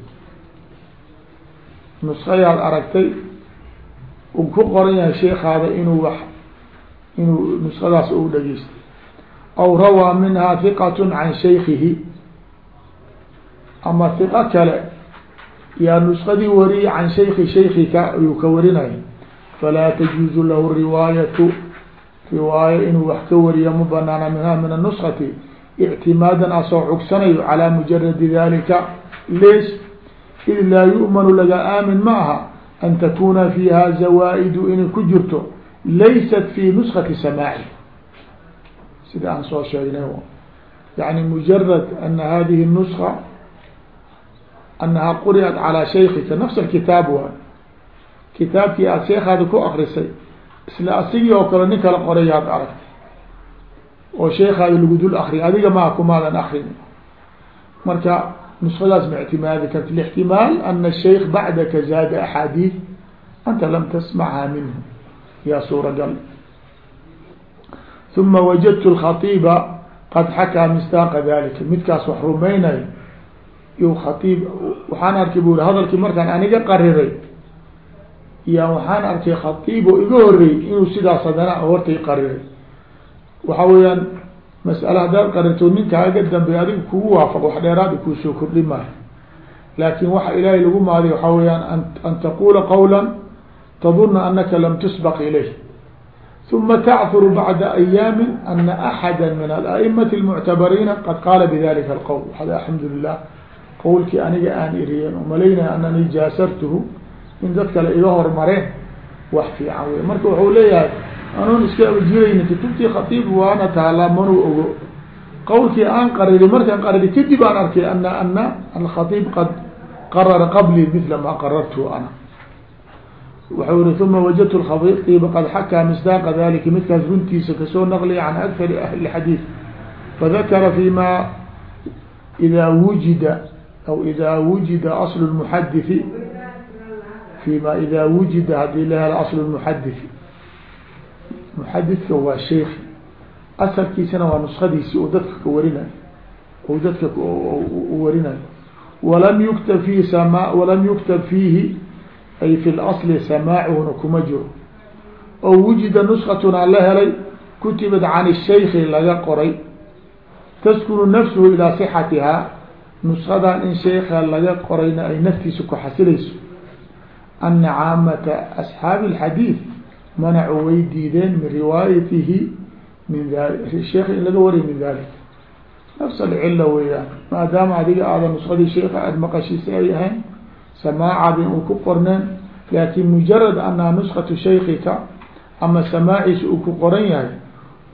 nuskayaad aragtay u ku qoran yahay sheekaada inuu wax inuu nuskadaas u dhageystay. Aw rawaa minha hiqat can shaykihi ama hiqo kale yaa nuskadii wariyay can shayki shaykika ayuu ka warinaya falaa tajuuzu lahu riwaayatu riwaayo inuu wax ka wariya ma banaana minha min anuskati ictimaadan asoo cugsanayo calaa mujaradi dalika lees id laa yu'manu laga aamin ma aha an takuna fiiha zawaa'idu inay ku jirto laysat fi nuskati samaaci sida aan soo sheegnay yani mujarad ana hadihi nuska anaha quri'at calaa shaykika nafs alkitaab waay kitaabkii aada sheekaada ku akrisay isla asigii oo kale nin kala qorayaad aragtay. Oo sheekaada lagu dul akriy adiga maa kumaadan akrin marka nuskadaas ma ictimaadi karti lاxtimaal ana الshaykh bacdaka zaada axaadiid anta lam tasmacha minhu yaa suuragal uma wajadtu الkhaiba qad xakaa mistaaqa dalika midkaas wax rumaynayo yu khaiib waxaan arkay bu hadalkii markaan aniga qariray ya waxaan arkay khaiib oo iga horreeyey inuu sidaas haddana hortay qariray waxa weeyaan mas'ale haddaad qarirto ninkaaga dambeey adiga kugu waafaq wax dheeraada kuusoo kordhi maayo laakin waxa ilaahay lagu maaday waxaa weeyaan an taqula qawla taduna anaka lam tusbaq ilayh. Uma tacfuru bacda ayaami ana axada min alaimati almuctabariina qad qaala bidalika alqowl waxada alxamdu lilah qowlkii aniga aan iriyen u malaynaya anani jaasartuhu in dad kale iga hormareen wax fiican wey marka wuxuu anuun iska jirayni kutubtii khatiib waana taalaa manuu ogo. Qowlkii aan qariri markaan qariri kadib aan arkay ana ana alkhatiib qad qarara qablii mila maa qarartu ana. Waxau yihi uma wajadtu lkhatiiba qad xakaa misdaaqa dalika midkaas runtiisa ka soo naqliya can akari ahli xadiid fadakara fi ma ida wujida aw ida wujida aslu lmuxadithi fi ma ida wujida haddii la helo aslu lmuxadithi muxadidka waa sheiki asalkiisana waa nuskadiisi oo dadka ka warinayo. O dadka warinayo. Walam yuktab fihi sama walam yuktab fiihi ay fi lasli samaacuhuna kuma jiro. Oo wujida nuskatuna la helay kutibad can shaykhi laga qoray. Taskunu nafsuhu ilaa sixatihaa nuskadan in sheeka laga qorayna ay naftiisa ku xasilayso ana caamata asxaabi اlxadiid manacu way diideen min riwaayatihi min sheekh in laga wariy min dalik. Nafs alcila weeyaan. Maadaama adiga aada nusradii sheeka aada maqashiisa ay ahayn samaacaad in uu ku qorneen laakin mujarad anaa nuskatu shaykika ama samaaciisa uu ku qoran yahay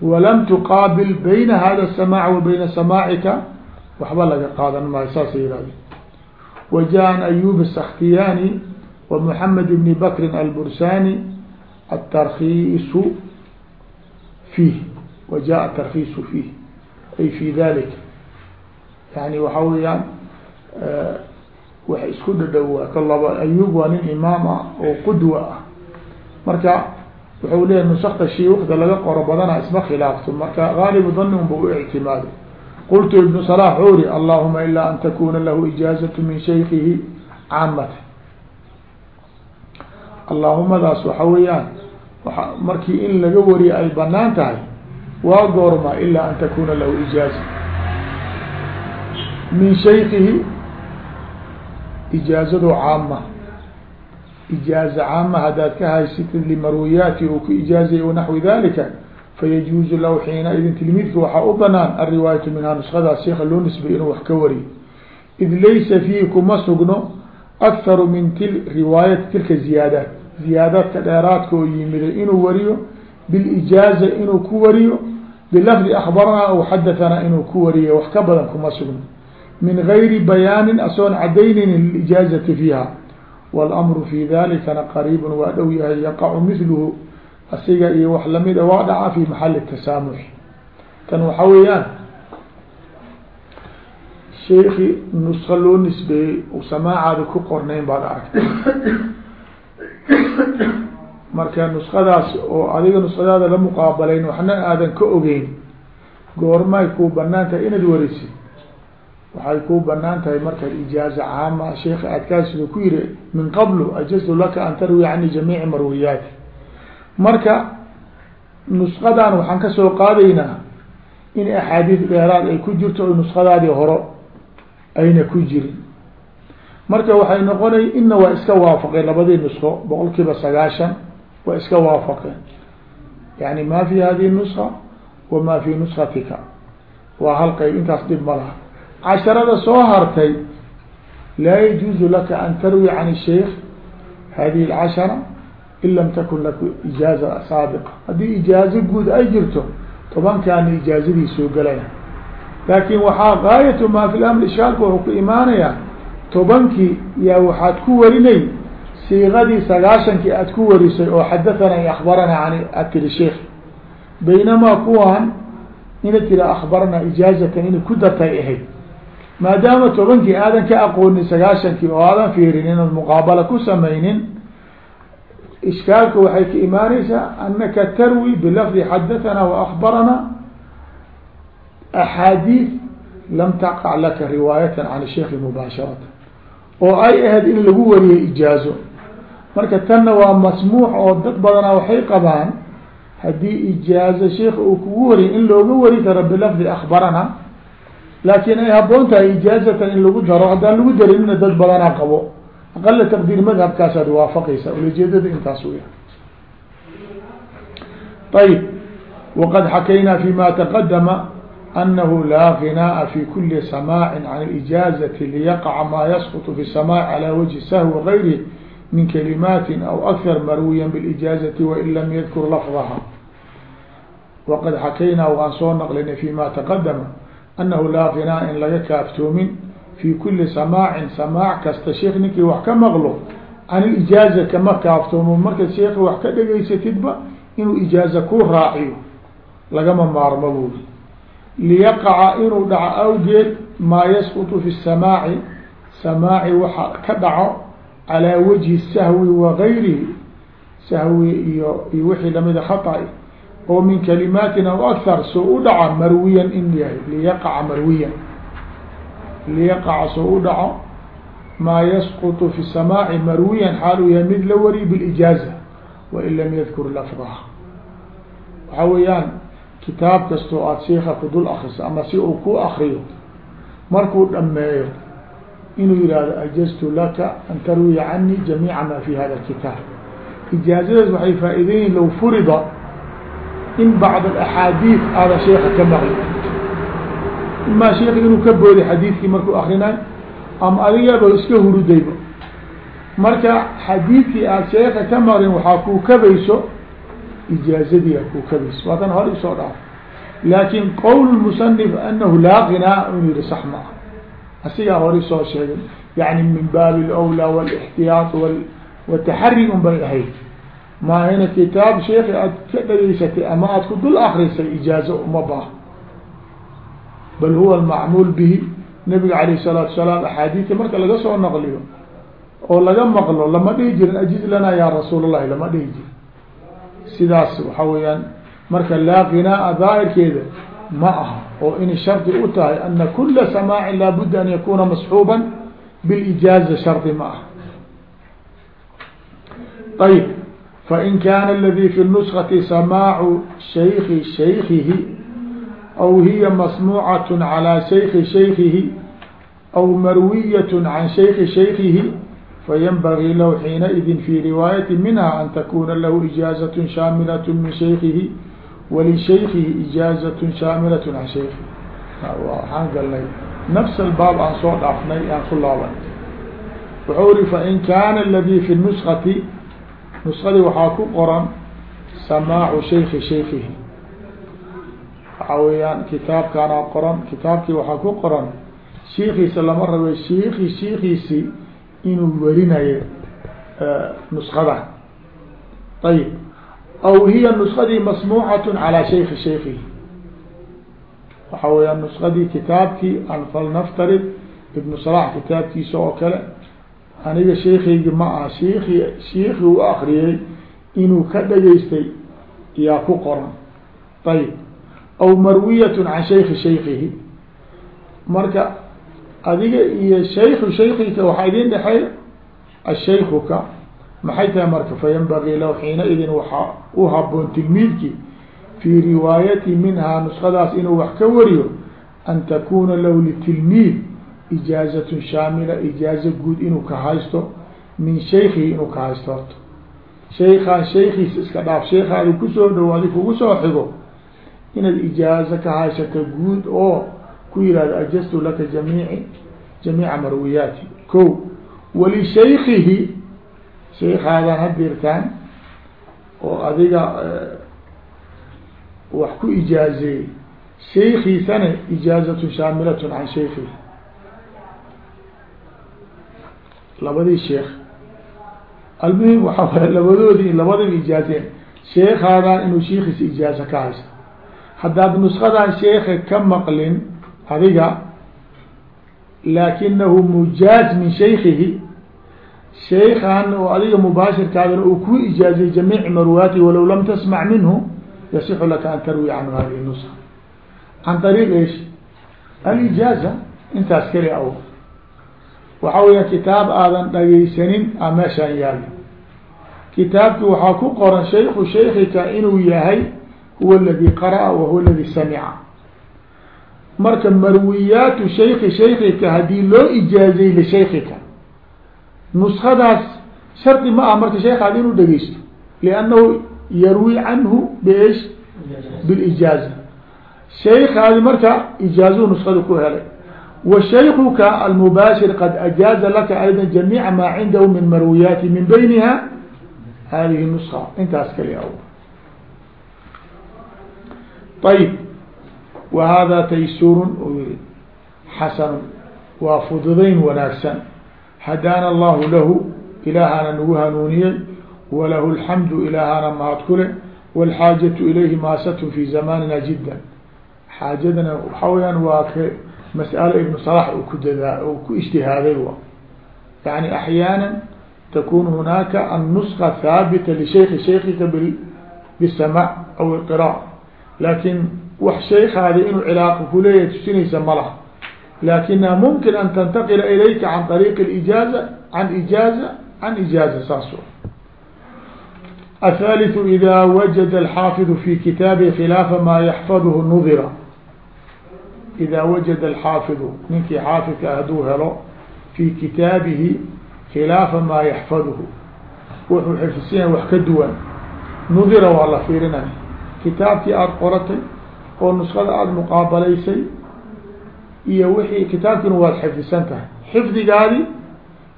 walam tuqaabil bayna hada samaac wa bayna samaacika waxba laga qaadan maayo saasay yihahdeen wa ja-an sakhtiyaani wa moxamed ibni bakrin albursani atarkiisu fiih wa jaءa tarkiisu fiih ay fi dalika yani waxa weeyaan wax isku dhadhowa kalaba ayub waa nin imaam ah oo qudwa ah marka wuxuu leeyahy nusakta shiyuukda laga qoro badana isma khilaafto marka gaalibu dani unba u ictimaado qultu ibnu صلاح uri allahuma ilaa an takuna lahu ijaazat min shaykihi caamata allaahumadaas waxa weeyaan markii in laga wariyo ay bannaan tahay waa goorma ilaa an takuna lahu ijaaza. Min shaykihi ijaazado caama ijaaza caama haddaad ka haysatid limarwiyaati oo ku ijaazay wanaxwi dalika fayajuuzu lahu xiina idin tilmiidka waxaa u banaan alriwaayatu minhaa nuskadaas sheeka loo nisbay inuu wax ka wariyo. Id laysa fiihi kuma sugno akharu min til riwaayati tilka ziyaadaat ziyaadaadka dheeraadka oo yimiday inuu wariyo bilijaaza inuu ku wariyo bilafdi akbarnaa aw xadahanaa inuu ku wariyo wax ka badan kuma sugno. Min gayri bayaanin asoon cadaynaynin lilijaazati fiiha. Wاlamru fi dalikana qariib waa dhow yahay yaqacu miluhu asiga iyo wax lamida waa dhaca fi maxali tasaamux kan waxa weeyaan sheeki nuska loo nisbeeyey samaacaada ku qornayn baad aragtay marka nuskadaas oo adiga nuskadaada la muqaabalayn waxna aadan ka ogeyn goormay kuu bannaan tahay inaad warisid. Waxay kuu bannaan tahay markaad ijaaza caama sheeka aadkaasidu ku yihi min qablu ajaztu laka an tarwi cani jamiici marwiyaati. Marka nusqadan waxaan ka soo qaadaynaa in axaadiis dheeraad ay ku jirto o nusqadaadii horo ayna ku jirin marka waxay noqonay ina waa iska waafaqeen labadii nusqo boqol kiiba sagaashan waa iska waafaqeen yani ma fi hadihi nuska wama fi nuskatika waa hal qayb intaas dhib ma laha. Casharada soo hartay laa yajuuzu laka an tarwi can sheikh hadihi lcashara in lam takun laka ijaaza saabiqa. Haddii ijaazo guud ay jirto tobankaana ijaazadii soo gelaya laakin waxaa gaayatu maa fi lamr ishkaalka wuxuu ku imaanayaa tobankii yaa waxaad ku warinay siiqadii sagaashankii aad ku warisay oo xadathana iyo akbaranaa an aad tiri sheikh. Baynamaa kuwan ina tiri akbarana ijaazatan inay ku dartay ahayd. Maadaama tobankii aadan ka aqoonin sagaashankii oo aadan fiirin inaad muqaabala ku samaynin ishkaalka waxay ka imaaneysaa anaka tarwi bilafdi xadathana wa akbarana axaadiid lam taqac laka riwaayatan can sheikhi mubaasharatan oo ay ahayd in lagu wariyo ijaazo. Marka tanna waa masmuuc oo dad badanaa waxay qabaan haddii ijaazo sheika uu kugu wariyo in looga wari karo bilafdi akbarana laakin ay haboon tahay ijaazatan in lagu daro haddaan lagu darinina dad badanaa qabo. Aqala taqdiir madhabkaasaad waafaqaysa ulajeedada intaas u ayb waqad xakaynaa fima taqadama anahu laa غinaaءa fi kuli samaaci can اlijaazati liyaqaca maa yasqط fi الsamaac calى wajhi sahwi غayri min kalimaati aw akar marwiya biاlijaazati wain lam yadkur lafdaha waqad xakaynaa waan soo naqlinay fima taqadama anahu laa غinaa in laga kaaftoomin fi kuli samaacin samaac kasta sheekh ninkii wax ka maqlo can ilijaaza kama kaaftoomo marka sheekhi wax ka dhegaysatidba inuu ijaaza ku raaciyo lagama maarmo buuri liyaqaca inuu dhaco awgeed maa yasqutu fi samaaci samaaci waxa ka dhaco calaa wajhi sahwi wagayrihi sahwi iyo iyo wixii lamida khaطa oo min kalimaatin aw akthar soo u dhaca marwiyan in yahay liyaqaca marwiyan liyaqaca soo u dhaco maa yasqutu fi samaaci marwiyan xaal uu yahay mid la wariy bilijaaza wain lam yadkur lafdaha waxaa weeyaan kitaab kastoo aada sheika ku dul akriso ama si uu ku akriyo markuu dhameeyo inuu yihahdo ajaztu laka an tarwiya cani jamiica ma fi hada kitaab. Ijaazadaas waxay faa-iideyihin low furida in bacd axaadiid aada sheika ka maqli. Imaa sheika inuu ka booday xadiidkii markuu akrinayo ama adigaba iska hurudayba. Marka xadiidkii aada sheeka ka marin waxaa kuu kabayso ijaazadiia ku kabays waa tan hor isoo dhaaf laakin qowl musanif anahu laa qinaa inuu yihi sax ma ah asigaa hor isoo sheegay yani min baabi lwlaa walixtiyaat wataxari un bay ahayd maahina kitaab sheekhi aad ka dhageysatay ama aad ku dul akrisay ijaazo uma baah bal huwa almacmuul bihi nabiga alayh salaatu salaam axaadiidta marka laga soo naqliyo oo laga maqlo lama dhihi jirin ajiz lanaa yaa rasuul allahi lama dhihi jirin sidaas waxa weeyaan. Marka laa qinaa'a daahirkeeda ma aha oo inay shardi u tahay ana kula samaacin laabudda an yakuna masxuuba bilijaaza shardi ma aha. Ayb fain kana aladi fi nuskati samaacu shayki shaykihi aw hiya masmuucat calى shayki shaykihi aw marwiyat can shayki shaykihi faynbagii lahu xiinaidin fii riwaayati minha an takuna lahu ijaazatun shaamilat min shaykihi walishaykihi ijaazatun shaamilat can shayki waxaan galnay nafs albaab aan soo dhaafnay aan ku laaban wuxuu ri fain kaana aladii fi nuskati nuskadii waxaa ku qoran samaacu shayki shaykihi waxaa weeyaan kitaabkaanaa qoran kitaabkii waxaa ku qoran shiikiisa lama rabay shiiki shiikiisii inuu werinayo nuskada ayib aw hiya nuskadii masmuucat calaa shayki shaykihi waxaa weeyaan nuskadii kitaabkii an falnaftarid ibnu salax kitaabkiisa oo kale aniga sheikaygi ma aha shiiki shiiki u akriyey inuu ka dhageystay yaa ku qoran. Ayib aw marwiyat can shayki shaykihi marka adiga iyo shayku shaykika waxaa idin dhexeey ashaykuka maxay tahay marka fayanbagii lahu xiinaidin waxaa u haboon tilmiidkii fii riwaayati minhaa nuskadaas inuu wax ka wariyo an takuna lahu litilmiid ijaazatun shaamila ijaazo guud inuu ka haysto min shaykihi inuu ka haysto. Horto shaykaan shaykiisa iska dhaaf shaykaadi ku soo dhawaadi kugu soo xigo inaad ijaazo ka haysato guud oo ku yihahdo ajaztu laka jamiici jamiica marwiyaati. Ko walishaykihi shaykaadan hadirtaan oo adiga wax ku ijaazeeyey shaykiisana ijaazatun shaamilatun can shaykihi labadii sheekh. Almuhim waxaa waay labadoodii labadaba ijaazeen sheekaadan inuu shiikiisa ijaazo ka haysto. Haddaad nuskadan sheeka ka maqlin adiga laakinahu mujaaz min shaykihi shaykan oo adiga mubaashirkaadana uu ku ijaaziyey jamiici marwaati walow lam tasmac minhu yasixu laka an tarwi canhu hadihi nuska. Can ariiq ish alijaaza intaas keli aw waxaa weya kitaab aadan dhagaysanin a meeshaan yaalo kitaabki waxaa ku qoran shayku shaykika inuu yahay huwa aladi qara'a wa huwa samica marka marwiyaatu shayki shaykika haddii loo ijaazay lishaykika nuskadaas shardi ma ah marka sheekaas inuu dhegeysto liannahu yarwi canhu biish bilijaaza shaykaadi marka ijaazuhu nuskada ku helay. Wa shaykuka almubaashir qad ajaaza laka ayda jamiica maa cindahu min marwiyaati min bayniha. Hadihi nuska intaas kali ayb wa hada taysur xasan waa fududayn wanaagsan hadaana allahu lahu ilaahana nagu hanuuniyey walahu الحamdu ilaahana mahad kule wاlxaajaة ilayhi maasat fi zamanina jida xaajadana waxa weyaan waa k masأalo ibn صلاح u ku dadaa u ku اجtihaaday w yaعni أحyaaنا takun hunaaka النسخة haabita لshayki shaykika bالsamاع aw الqراء lakin wax shaykaadi inuu cilaaqa kuleeyahay tusinaysa ma laha. Laakinaha mumkin an tantaqila ilayka can ariiqi lijaaza can ijaaza can ijaaza saaso athalithu ida wajada alxaafidu fi kitaabihi khilaafa maa yaxfaduhu nudira. Ida wajada alxaafidu ninkii xaafidka ah hadduu helo fi kitaabihi khilaafa maa yaxfaduhu. Wuxuu xifdisanya wax ka duwan. Nudira waa la fiirinaya. Kitaabkii aada qoratay oo nuskada aada muqaabalaysay iyo wixii kitaabkiina waad xifdisan tahay. Xifdigaadi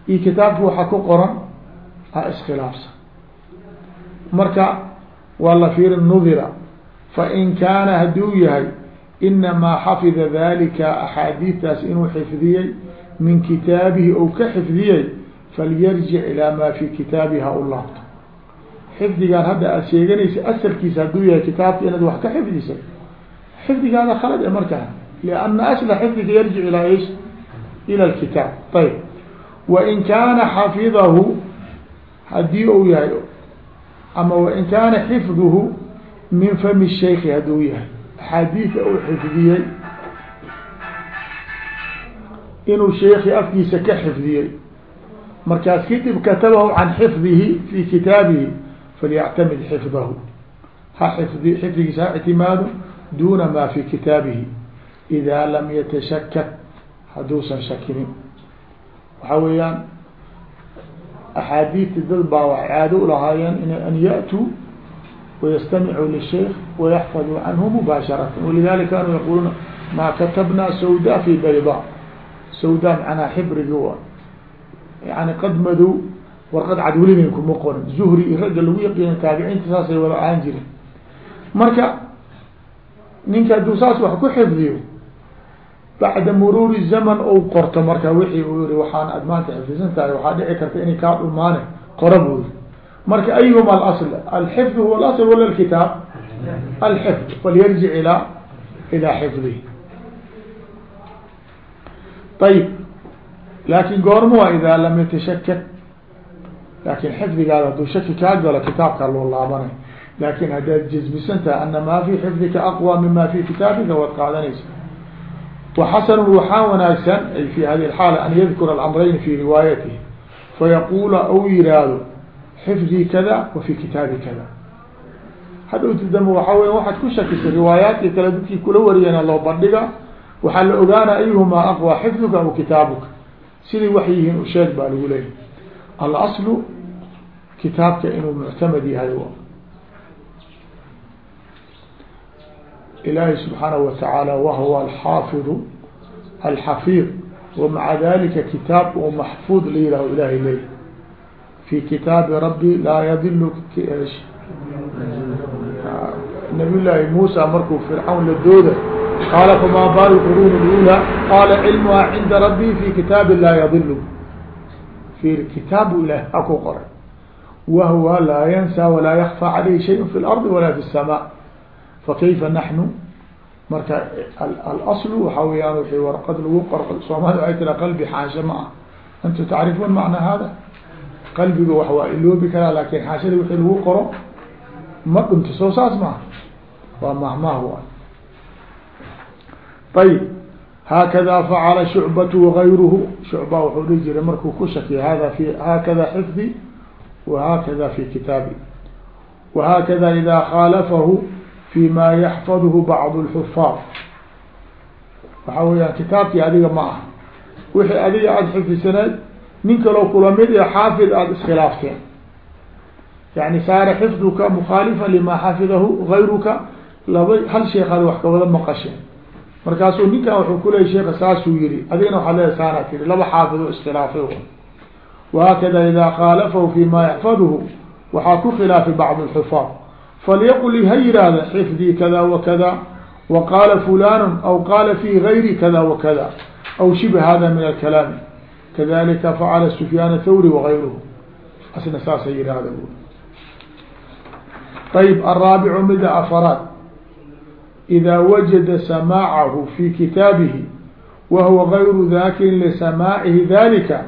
iyo kitaabki waxaa ku qoran ha iskhilaafsan. Marka waa la fiiri nudira fain kaana hadduu yahay inamaa xafida dalika axaadiidtaas inuu xifdiyey min kitaabihi ou ka xifdiyey falyarjic ilaa maa fi kitaabihi ha u laabto. Xifdigaan hadda aada sheeganaysa asalkiisa hadduu yahay kitaabka inaad wax ka xifdisay xifdigaada khalad markaa lianna asla xifdiga yarjic ilaa ish? Ila lkitaab ayb wain kaana xafidahu haddii uu yahay ama wain kaana xifduhu min fami shaykhi hadduu yahay. Axaadiida uu xifdiyey. Inuu sheeki afkiisa ka xifdiyey. Markaas kadib katabahu can xifdihi fi kitaabihi falyactamid xifdahu. Ha xifdi xifdigiisa ha ictimaado duna ma fi kitaabihi ida lam yatashakak hadduusan shakinin waxaa weeyaan axaadiidta dad baa waxay caado ulahaayeen in an ya'tuu wayastamicu lisheikh wayaxfaduu canhu mubaasharatan walidalika kanuu yaquluuna maa katabnaa sawda fi bayda sawda macnaa xibrigi wa yani qad madow warqad cad weligeyn kuma qorin zuhri iyo ragga lagu yaqiina taabiciinta saasay wada ahaan jiren marka ninka hadduu saas wax ku xifdiyo bacda muruuri zaman ou qorto marka wixii uu yihi waxaan aad maanta xifdisan tahay waxaa dhici karta inay kaa dhumaane qora buu marka ayhuma alasl? Alxifd huwa alasl wala alkitaab? Alxifd falyarjic ilaa ilaa xifdihi. Ayib laakin goorma waa idaa lam yatashakak laakin xifdigaada hadduu shaki kaa galo kitaabkaa loo laabanay laakin haddaad jazmisan tahay ana maa fi xifdika aqwa mima fi kitaabika waad qaadanaysa waxasanu waxaa wanaagsan ay fi hadi اxaal an yadkura alamrayn fi riwaayatihi fayaqula ou yihaahdo xifdii kada wa fi kitaabi kada hadhowti dambe waxaa weya waxaad ku shakisay riwaayaadkii kale dadkii kula wariyana loo bandhiga waxaa la ogaana ayuhumaa aqwa xifduka aw kitaabuka siday wax yihiin u sheeg baa lagu leeyahy alaslu kitaabka inuu muctamad yahay ilaahi subxaanaه wataعaalى wahwa alxaafiظ alxafiid wamaca dalika kitaab oo maxfuud la yihah ilahay leey fi kitaabi rabbi laa yadil nabiy llaahi muusa markuu fircawn la dooda qaala famaa baalu quruun اlأulى qaala cilmuha cinda rabbi fi kitaabi laa yadil fi kitaabu ilahi aku qoray wahwa laa yansaa walaa yakfى calayhi shayء fi اlarضi wala fi الsmاء fakayfa naxnu marka alaslu waxaa weyaan wixii warqad lagu qor soomali waxay tira qalbi xaanshe ma ah antu tacrifuun macna hada qalbiga wax waa iloobi karaa laakin xaanshada wixii lagu qoro ma dhunto soo saas maaha waa mahmah waay ayib haakada facala shucbatu wagayruhu shucba wuxuu dhihi jiray markuu ku shakiya hada fi haakada xifdi wahaakada fi kitaabi wahaakada ida khaalafahu fi ma yaxfadhu bacd اlxufaad waxaa weyaan kitaabkii adiga ma ah wixii adiga aada xifdisaneed nin kaloo kula mid ee xaafid aada iskhilaafteen. Yani saara xifduka mukhaalifa lima xafidahu gayruka laba hal sheekaad wax kawada maqasheen. Markaasuu ninkan wuxuu kuleeyay sheeka saasuu yihi adigana waxaad leedahay saanaa tiri laba xaafid oo iskhilaafay wahaakada ida khaalafahu fi ma yaxfadhu waxaa ku khilaafay bacd اlxufaad falyaqul ha yihahda xifdii kada wakada waqaala fulan aw qaala fi gayri kada wakada aw shibh hada min alkalaami kadalika facala sufyaan thawri wagayruhu asna saasa yihahda ayb araabicu mida afaraad ida wajada samaacahu fi kitaabihi wahuwa gayru dakirin lisamaacihi dalika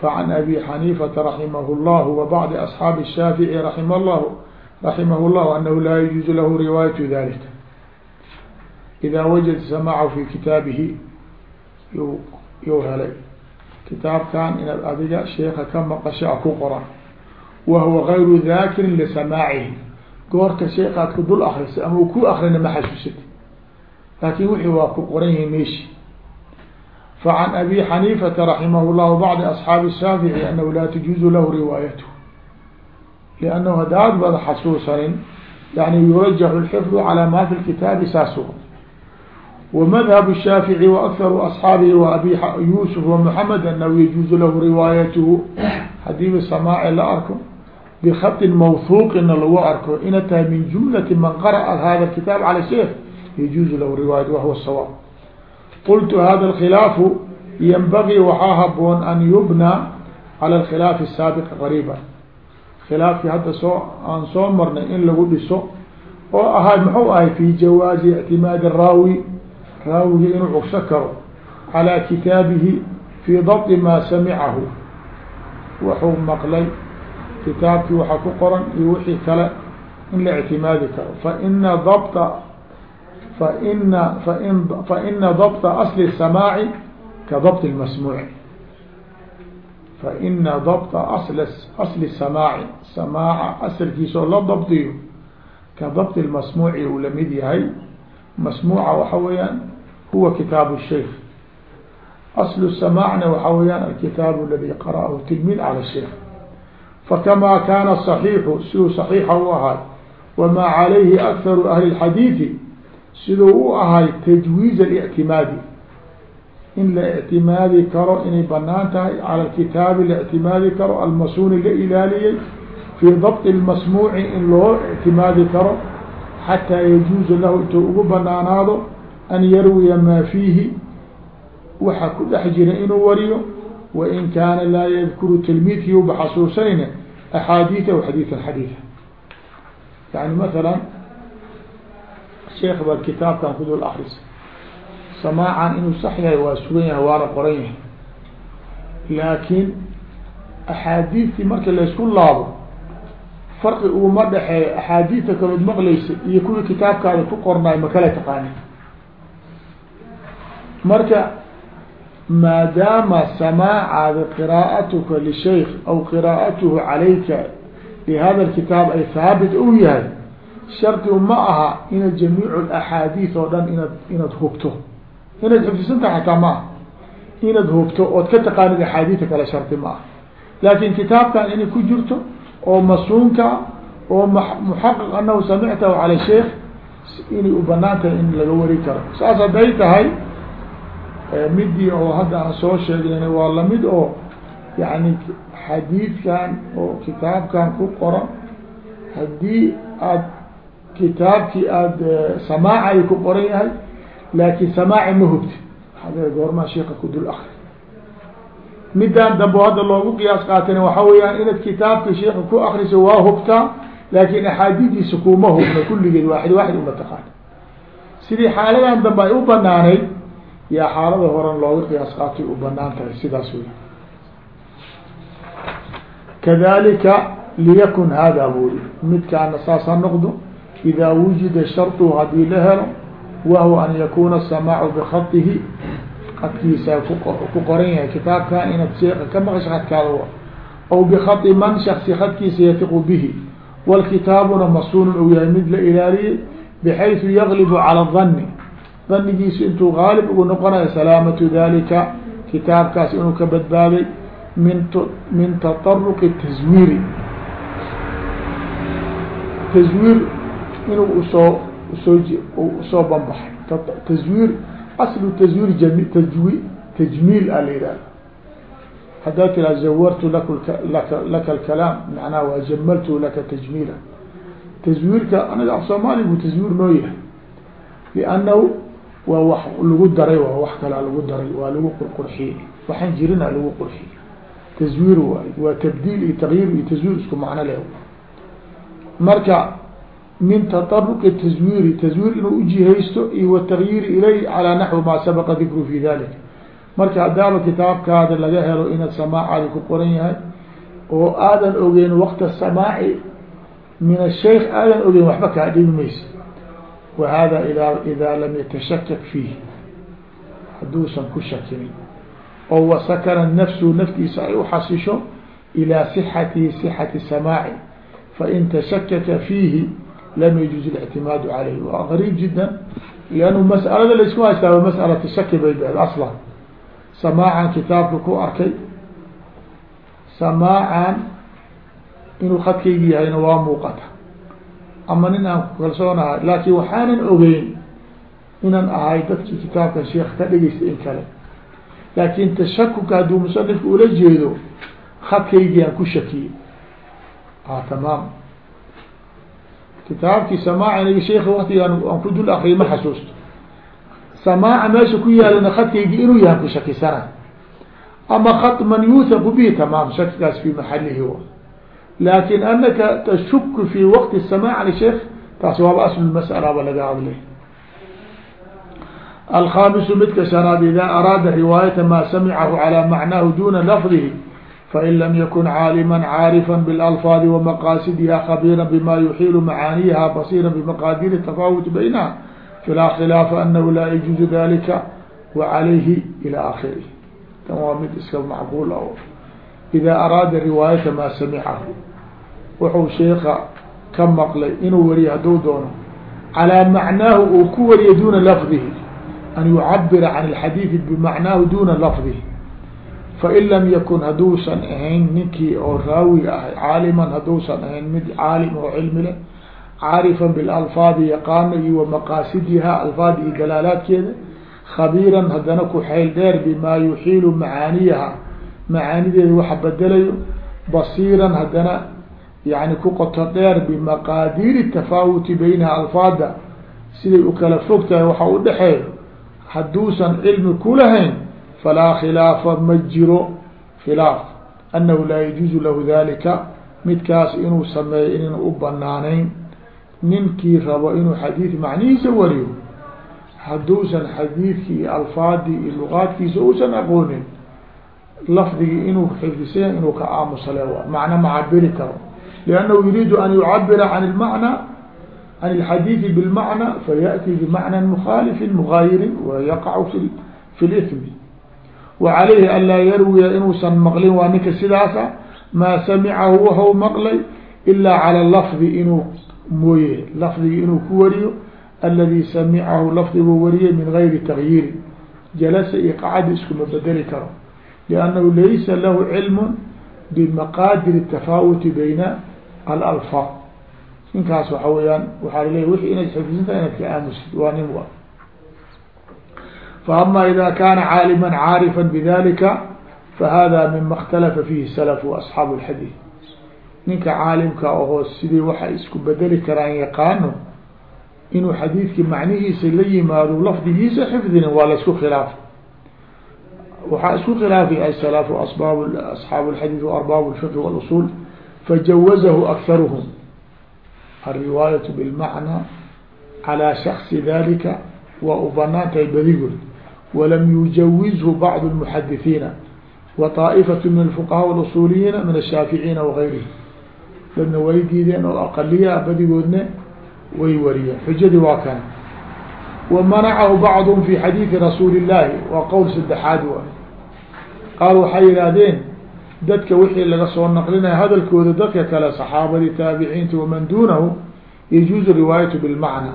facan abi xaniifata raximah اllah wabacdi asxaabi الshaafici raxima llah raximah اllah anahu laa yajuuzu lahu riwaayatu dalika ida wajada samaacahu fi kitaabihi yu yuu helay. Kitaabkan inaad adiga sheeka ka maqasho a ku qoran wahuwa gayru dakirin lisamaacihi goorka sheekaad ku dul akrisay ama u ku akrina ma xasuusati laakin wixii waa ku qoran yihiin meeshi. Facan abi xaniifata raximah llah bacdi asxaabi shaafici anahu laa tajuuzu lahu riwaayatu liannahu hadaad bada xasuusanin yani yurajaxu lxifdu calaa ma fi lkitaabi saasu ومdhب الشhاaفعي وأkثر أصحاaبه وأbي يوسف ومحمد أنه يجوز lh رواaيaته hadiiba samaaci la arko bkhaطin mawhuuqina lagu arko ina tahay min jumlati man qara'a hada kitaab calى sheikh yajuuzu lahu riwaayat wahwa sawaab qultu hada اkhilaafu ynbagii waxaa haboon an yubnى calى اkhilaafi الsaabiq qariiba khilaafkii hadda soo aan soo marnay in lagu dhiso oo ahaa muxuu ahay fi jawaazi ictimaadi raawi raawiga inuu cugso karo calaa kitaabihi fii dabdi maa samicahu. Wuxuu maqlay kitaabkii waxaa ku qoran iyo wixii kale in la ictimaadi karo. Faina dabta faina fain faina dabta asli samaaci ka dabt lmasmuuci faina dabta asl asli الsamaaci samaaca asalkiisa oo la dabdiyo ka dabt اlmasmuuci uu lamid yahay masmuuca waxa weeyaan huwa kitaab الsheikh asl الsamaacna waxa weeyaan alkitaab aladi qara'ahu tilmid calى الsheikh fakamaa kaana صaxiixu siduu صaxiixa u ahay wamaa calayhi akharu ahli اxadiidi siduu u ahay tajwiiz اlictimaadi in la ictimaadi karo inay banaan tahay cala kitaabi la ictimaadi karo almasuni la ilaaliyey fii dabط اlmasmuuci in loo ictimaadi karo xataa yajuuza lahu intuu ugu banaanaado an yarwiya maa fiihi waxa ku dhex jira inuu wariyo wain kaana laa yadkuru tilmiidkii uba xasuusanayna axaadiiثa xadiiثa xadiiثa yani maala sheekh ba kitaabkan ku dul akris samaacan inuu sax yahay waa sugan yahay waana qoran yahay. Laakiin axaadiistii marka laysku laabo farqi uguma dhexeeyo axaadiista kalood maqlaysa iyo kuwii kitaabkaada ku qornaay ma kala taqaanin marka maadaama samaacaada qiraa'atuka lishaykh aw qiraa'atuhu calayka lihada lkitaab ay haabit u yahay shardigu ma aha ina jamiicu axaadiis oo dhan inaad inaad hubto inaad xifdisantaha xataa ma aha. Inaad hubto ood ka taqaanid axaadiista kale shardi ma aha. Laakin kitaabkan inay ku jirto oo masuunka oo muxaqiq anahu samictahu cala sheikh inay u bannaan tahay in laga wari karo. Saas hadday tahay midii oo hadda aan soo sheegayna waa la mid oo yani xadiidkan oo kitaabkan ku qoran haddii aad kitaabkii aada samaacay ku qoran yahay laakin samaaci ma hubti. Hade goormaa sheika ku dul akri midaan dambe hadda loogu qiyaas qaatana waxa weeyaan inaad kitaabka sheika ku akriso waa hubtaa laakin axaadidiisa kuma hubna kulligeed waaxid waaxid uma taqaan. Sidii xaaladan dambe ay u banaanayd yaa xaalada horan looga qiyaas qaatay u bannaan tahay sidaas wey kadalika liyakun hada buri midkaana saas ha noqdo idaa wujida sharطu haddii la helo wahwa an yakuna samaacu bikatihi adkiisa ku qoran yahay kitaabkan inaad sheeka ka maqasho hadkaada aw bikati man shaksi hadkiisa yatiqu bihi wاlkitaabuna masuunun ou yahay mid la ilaaliyey bxayثu yaglibu calى الdani danigiisu intuu gaalib ugu noqonayo salaamatu dalika kitaabkaas inuu ka badbaaday min min taطaruqi taswiiri taswiir inuu usoo u soo u soo banbaxay taswiir aslu taswiir jami tajwi tajmiil a la yihahda haddaa tiraa zawartu lak laka laka alkalaam macnaha waa jamaltu laka tajmiila taswiirka anaga af soomaali taswiir noo yahay. Liannahu waa wax lagu daray waa wax kalaa lagu daray waa lagu qurqurxiyey waxaan jirina lagu qurxiyey taswiir waay waa tabdiil iyo takyiir iyo taswiir isku macno leh. Marka min taطaruqi taswiiri taswiir inuu ujihaysto iyo watakyiiri ilayh calaa naxwi maa sabaqa dikru fi dalik. Marka haddaaba kitaabkaada laga helo inaad samaacaadi ku qoran yahay oo aadan ogeyn waqta samaaci min ashaykh aadan ogeyn waxba kaa dhibi maysa. Wa hada ida idaa lam yatashakak fiih hadduusan ku shakinin oo wasakana nafsu naftiisa ay uxasisho ilaa sixatihi sixati samaaci. Fain tashakaka fiihi lam yajuz اlictimaadu calayh waa gariib jida lannu mas'alada laysku haystaa waa mas'alata shaki bay bed aslan samaacan kitaabka ku arkay samaacan inuu khadkaygi yahayna waa muuqata ama nin aan ku kalsoonahay laakin waxaanan ogeyn inaan ahay dadkii kitaabkan sheekh ka dhegeysta in kale laakin tashakuka hadduu musanifka ula jeedo khadkaygii aan ku shakiyey a tamaam kitaabkii samaac aniga sheekhi waktigaan aan ku dul akriyay ma xasuusto. Samaaca meesha ku yaalana khadkaygii inuu yahan ku shakisana. Ama khad man yuuthaku bihi tamaam shakigaas fi maxalihi wa. Laakin anaka tashuku fi waqti samaac lisheekh taas waaba aslu mas'ala ba laga hadlay. Alkhamisu midka shanaad ida araada riwaayata ma samicahu calى macnaahu duna lafdihi fain lam yakun caalima caarifa bilalfaadi wamaqaasidiha khabiira bima yuxiilu macaaniyaha basira bimaqaadiri tafawut baynaha filaa khilaafa anahu laa yajuuzu dalika wacalayhi ila akhirih tan waa mid iska macquul ah ida araada riwaayata maa samicahu wuxuu sheeka ka maqlay inuu wariyo hadduu doono calaa macnaahu uu ku wariyo duna lafdihi an yucabira can alxadiidi bimacnaahu duna lafdihi fain lam yakun hadduusan ahayn ninkii oo raawiga ahay caaliman hadduusan ahayn mid caalim oo cilmi leh caarifan bilalfaadi yaqaano iyo wamaqaasidiha alfaadi iyo dalaalaadkeeda khabiiran haddana ku xeyl dheer bimaa yuxiilu macaaniyaha macaanideeda waxa bedelayo basiiran haddana yani ku qoto dheer bimaqaadiiri tafaawuti baynaha alfaada siday u kala fog tahay waxa u hadduusan cilmi kulahayn falaa khilaafa ma jiro khilaaf annahu laa yajuuzu lahu dalika midkaas inuu sameeyo inan u banaanayn ninkii rabo inuu xadiid macnihiisa wariyo hadduusan xadiidkii iyo alfaadii iyo luqaadkiisa uusan aqoonin lafdigii inuu xifdisaya inuu ka aamusale waa macna macabiri karo liannahu yuriidu an yucabira can ilmacna can ilxadiidi bilmacna fayaأti bimacna mukhaalifin mugaayirin wayaqacu fi fi wa calayhi an laa yarwiya inuusan maqlin waa ninka sidaasa maa samicahu waxau maqlay ilaa cala lafdi inuu mooye lafdigi inuu ku wariyo aladi samicahu lafdiguu wariyay min gayri tagyiirin jalasa iyo qacadi iskuma bedeli karo liannahu laysa lahu cilmu bimaqaadir tafaawuti bayna alalfaad ninkaas waxa weyaan waxaa laleeya wixi inaad xifdisantaha inaad ka aamusid waa nin wa faama ida kana caalima caarifa bidalika fahada mima اkhtalafa fihi salaf waasxaabu اlxadiid ninka caalimka ahoo sidii waxay isku bedeli karaan yaqaano inuu xadiidkii macnihiisa la yimaado lafdigiisa xifdinin waa la isku khilaafay waxaa isku khilaafay asalaafu asbaab asxaabu اlxadiid waarbaabu اlfiqh wاlusul fajawazahu akharuhum alriwaayatu bilmacna calى shaksi dalika waa u banaan tahay badigood walam yujawizhu bacd اlmuxadithiina wa طaa'ifatu min alfuqahaa wاlusuuliyiina min ashaaficiina wagayrihi dadna way diideen oo aqaliya badigoodna way wariyeen xujadii waa kan wamanacahu bacduhum fi xadiidi rasuuli اllahi waa qowl saddexaad waay qaar waxay yidhaahdeen dadka wixii laga soo naqlinaya hadalkooda dadka kale saxaabadii taabiciinta waman duunahu yajuuzu riwaayatu bilmacna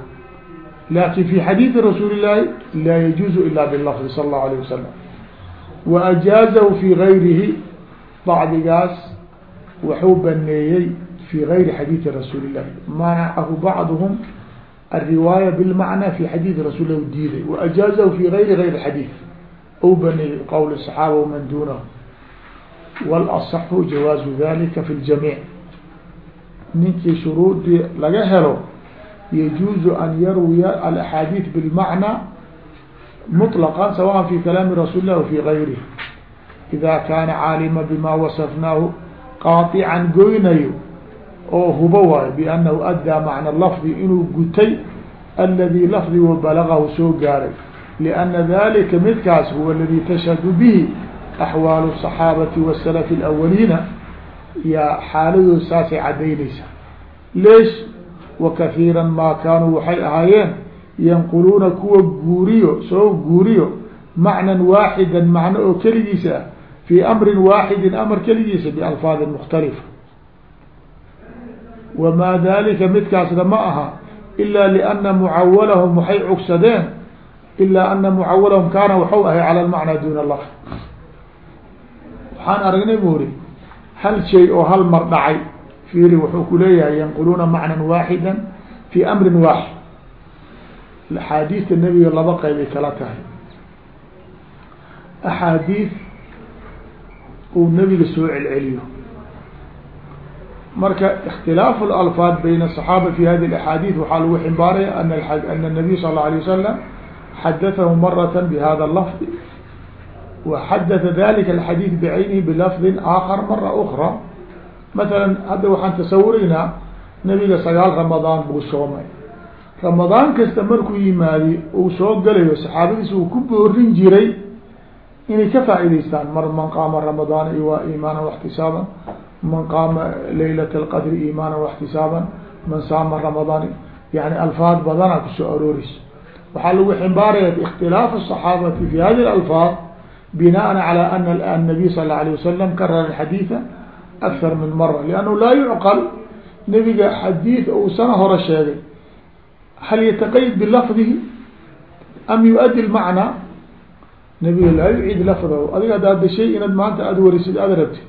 laakiin fi xadiidi rasuuli llaahi laa yajuuzu ila bilafdi sala allahu alayh wasalam wa ajaazahu fi gayrihi bacdigaas waxuu baneeyey fi gayri xadiidi rasuuli llahi manacahu bacduhum alriwaaya bilmacna fi xadiidi rasul lah diiday waajaazahu fi gayri gayri xadiid ou baneeyey qowl asaxaaba waman duunahu walasaxu jawaazu dalika fi ljamiic ninkii shuruudii laga helo yajuuzu an yarwiya alaxaadiid bilmacna muطlqa sawaء fi kalaami rasuuli lah wafi gayrih ida kaana caalima bima wasafnaahu qaaطican goynayo oo hubo waayo biannahu addaa macna lafdi inuu gutay aladi lafdigu balagahu soo gaaray lianna dalika midkaas huwa aladi tashhadu bihi axwaalu الصaxaabati wasalaf اlawaliina yaa xaaladood saasay cadaynaysaa leesh wakahiira maa kaanuu waxay ahaayeen yanquluuna kuwa guuriyo soo guuriyo macnan waaxida macno oo keligiisa ah fii amrin waaxidin amar keligiisa bialfaadin mukhtalifa wamaa dalika midkaasna ma aha ila liana mucawalahum waxay cugsadeen ilaa ana mucawalahum kaana waxau ahay cala lmacnaa duna lafd waxaan aragnay buuri hal shay oo hal mar dhacay fiiri wuxuu ku leeyahay yanquluuna macnan waaxida fi amrin waaxid axaadiista nebiga laba qeybay kala tahay axaadiis uu nebiga soo celceliyo marka اkhtilaafu اlalfaad bayna الصaxaaba fi hadi اaxaadiث waxaa lagu ximbaaraya ana الnabiy sal اlه alيه wasalam xadatahu marata bhada اlafظ waxadata dalika اxadiiث bcaynihi bilafظi aakar mara ukra maala hadda waxaan tasawuraynaa nabiga sagaal ramadaan buu soomay ramadaan kasta markuu yimaadi uu soo galayo saxaabadiis uu ku boorin jiray inay ka faa'idaystaan mar man qaama ramadaan iwa iimaanan واxtisaaban man qaama laylat اlqadri iimaanan واxtisaaban man saama ramadaan yani alfaad badana kusoo arooreyso waxaa lagu ximbaaraya اkhtilaaf الصaxaabati fi hadi اalfaad binاءa calى ana الnabiy sal اله alيه wasalam karara xadiiثa akar min mara lannahu laa yucqal nebiga xadiid uu sana hore sheegay hal yataqayad bilafdihi am yu-addi lmacnaa nabiga laa yuciid lafdahu adiga hadda hadda shay inaad maanta aada warisid aada rabtid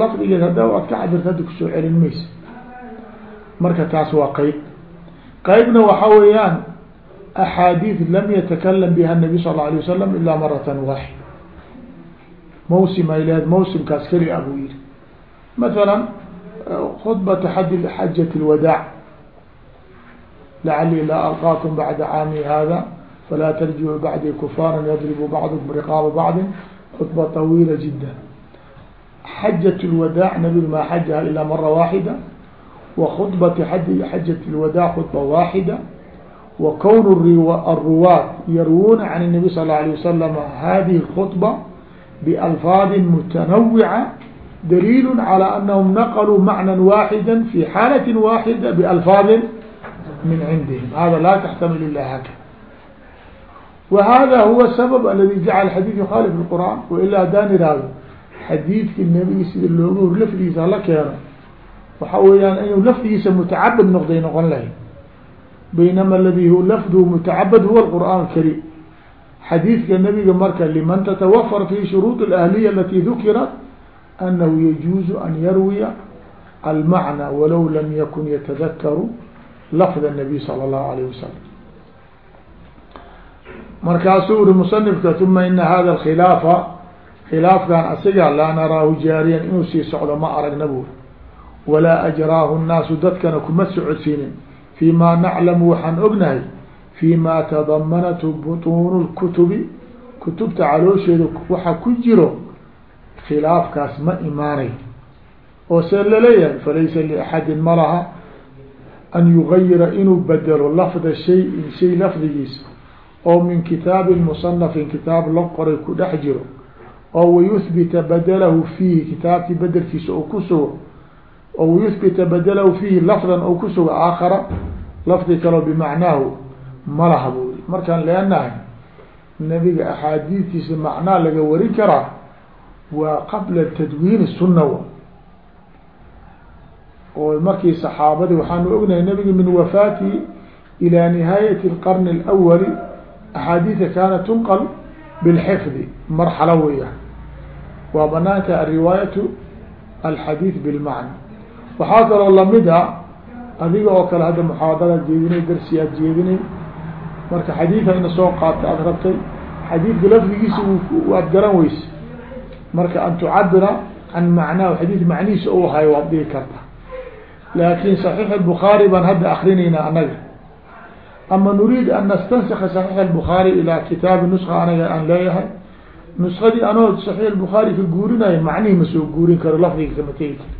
lafdigeed hadda aad ka cabirta hadda ku soo celin maysa marka taas waa qeyb qeybna waxa weeyaan axaadiid lam yatakalam biha nabiy sal اla alay wasalam ilaa maratan waaxida mawsim ay lehed mawsimkaas keli a buu yihi maala khudbata xaj xajat اlwadaac lacalii laa alqaakum bacda caami hada falaa tarjicuu bacdi kufaara yadribu bacdukum riqaaba bacdi khudba طawiila jida xajat اlwadaac nabigu maa xajaha ilaa mara waaxida wa khudbati xajat اlwadaac khudba waaxida wa kown aruwaat yarwuuna can الnabi sal اla alيه wasalam hadihi اkhudba balfaadi mutanawica daliil calى anahum naqluu macna waaxida fi xaalaة waaxida balfaadi min cindihim hada laa taxtamil ila haka wa hada huwa sabab aladi jacala xadiid yukhaalif اqur'an waila haddaan ihahdo xadiidki nebiga sida looga hor lafdigiisa hala keeno waxa weeyaan inuu lafdigiisa mutacabad noqday noqon lahay baynama aladi hu lafduhu mutacabad huwa اqur'aan اkarim xadiidka nabiga marka liman tatawafar fi shuruud اlahliya alati dukirat anahu yajuuzu an yarwiya almacna walow lam yakun yatadakaru lafd الnabiy salى اllahu alayh wasalam markaasuu uri musanifka uma ina hada khilaafa khilaafkan asiga laa naraahu jaariyan inuu sii socdo ma aragna buuri walaa ajraahu الnaasu dadkana kuma socodsiinin fi ma naclamu waxaan ognahay fi ma tadamanathu butuunu lkutubi kutubta caloosheeda waxa ku jiro khilaafkaas ma imaanay. oo see la leeyahay falaysa liaxadin ma laha an yugayira inuu bedelo lafda shayin shay lafdigiisa oo min kitaabin musanafin kitaab la qoray ku dhex jiro oo wayuhbita badalahu fiihi kitaabkii bedelkiisa oo ku sugo oo wayuhbita badalahu fiihi lafdan oo ku sugo aakhara lafdi kaleo bimacnaahu ma laha buu i markaan leenahay nabiga axaadiidtiisa macnaa laga warin karaa waa qabla tadwiin sunna w oo markii saxaabadii waxaanu ognahay nabiga min wafaatihi ilaa nihaayati اlqarni اlawali axaadiida kaanat tunqal bilxifdi marxalo weeyaan. Waa banaanka ariwaayatu alxadiid bilmacna waxaa kaloo la mid a adiga oo kale hadda muxaadaraad jeedinay darsi aad jeedinay marka xadiid ayna soo qaata aada rabtay xadiidka lafdigiisa waad garan weyse marka an tucabira can macnaahu xadiid macnihiisa u hayo waad dhigi karta laakin صaxiix الbخaarي baan hadda akrinayna anaga ama nuriid an nastansika صaxiix الbخaarي ilaa kitaabi nuska anaga aan leeyahay nuskadii anoo صaxiix الbخaarي ka guurinayo macnihi ma soo guurin karo lafdiga kama tegi karo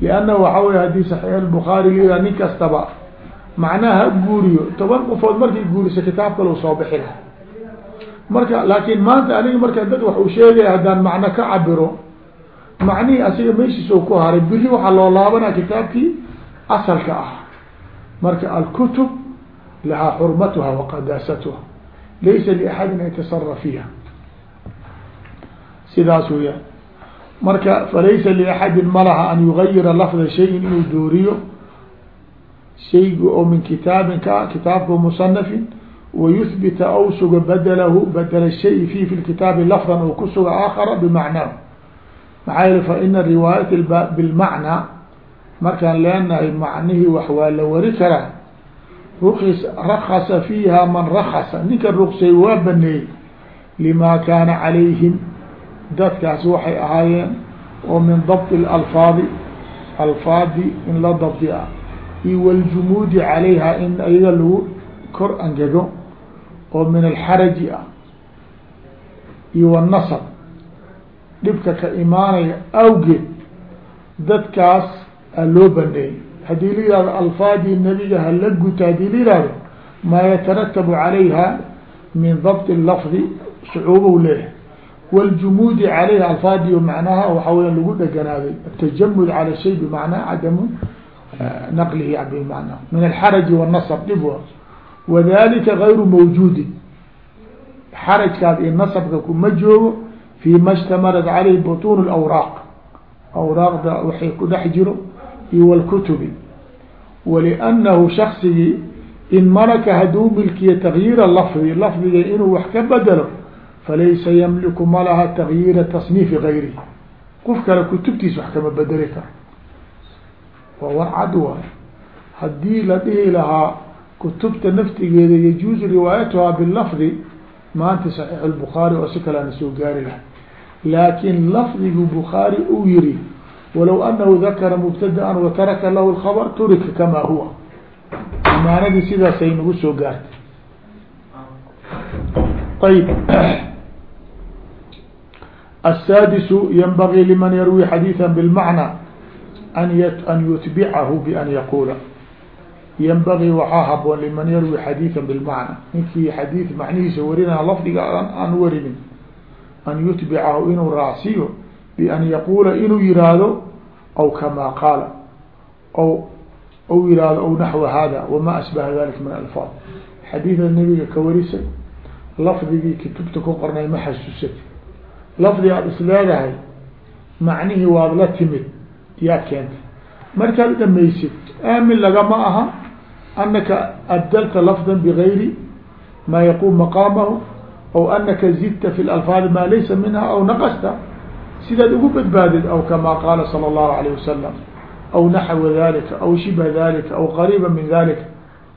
لanna waxa wey hadii صaxiix الbخaarي la nin kastaba macnaha ha guuriyo toban qofood markay guuriso kitaab kale soo bixi laha marka laakin maanta aniga marka dad wax uu sheegaya haddaan macno ka cabiro macnihii asiga meeshiisoo ku haray biri waxaa loo laabanaa kitaabkii asalka ah. Marka alkutub lahaa xurmatuha wa qadaasatuha laysa liaxadin an yatasaraf fiiha. Sidaas weyaan marka falaysa liaxadin malaha an yugayira lafda shayin inuu dooriyo shayga oo min kitaabin ka kitaabka musanafin wayuhbita aw suga badalahu badala shay fi fi lkitaabi lafdan oo ku suga aakhara bimacnaahu. Maxaa yele fa ina riwaayat bilmacnaa markaan leenahay macnihii wax waa la wari karaa. Ruks rakasa fiiha man rakasa ninka ruksay waa baneeyey lima kaana calayhim. Dadkaas waxay ahaayeen oo min dabط اalfaadi alfaadi in la dabdi ah iyo wاljumuudi calayha in ayaga lagu kor angego oo min alxaraji ah iyo wالnasb dhibka ka imaanaya awgeed dadkaas a loo baneeyey haddii la yihahdo alfaadii nebiga hala guta haddii la yihahdo maa yataratabu calayha min dabt lafdi sucuubow leeyahay wاljumuudi calayha alfaadiyo macnaha waxaa weya lagu dheganaaday atajamud cala shay bimacnaa cadamu naqlihi bmana min alxaraji wالnasb dhib wa wadalika gayru mawjuudin xarajkaas iyo nasabka kuma joogo fi ma اshtamalat calayhi buطun اlawraaq awraaqda waxay ku dhex jiro iyo wاlkutubi waliannahu shaksigii in malaka hadduu milkiya takyiira lafdi lafdiga inuu wax ka bedelo falaysa yamliku malaha takyiira tasniifi gayrihi qof kale kutubtiis wax kama bedeli karo waa war cad waay haddii la dhihi lahaa kutubta naftigeeda yajuuzu riwaayatuhaa bilafdi maanta saxiix albukhaari oo si kaleana soo gaari lahay. Laakin lafdigu bukhaari uu yihi walow anahu dakara mubtada-an wataraka lahu lkhabr turika kama huwa. Amaanadii sidaasay nagu soo gaartay. Ayb asaadisu yanbagii liman yarwi xadiiثa bilmacna an yutbicahu ban yaqula ynbagii waxaa haboon liman yarwi xadiiثa bاlmacna ninkii xadiid macnihiisa warinaa lafdiga aan warinin an yutbicahu inuu raacsiiyo bian yaquula inuu yihahdo aw kama qaala ou yihahdo aw naxwa hada wama asbaha dalik min alfaad xadiida nabiga ka warisay lafdigii kutubta ku qornay ma xasuusati lafdi aada is leedahay macnihii waad la timid yaa keentay. Markaad dhamaysid aamin lagama aha anaka abdalta lafdan bigayri maa yaquum maqaamahu aw anaka zidta fi lalfaadi maa laysa minha aw naqasta sidaad ugu badbaadid aw kamaa qaala sala allahu alayh wasalam aw naxwa dalika aw shibha dalika aw qariiba min dalika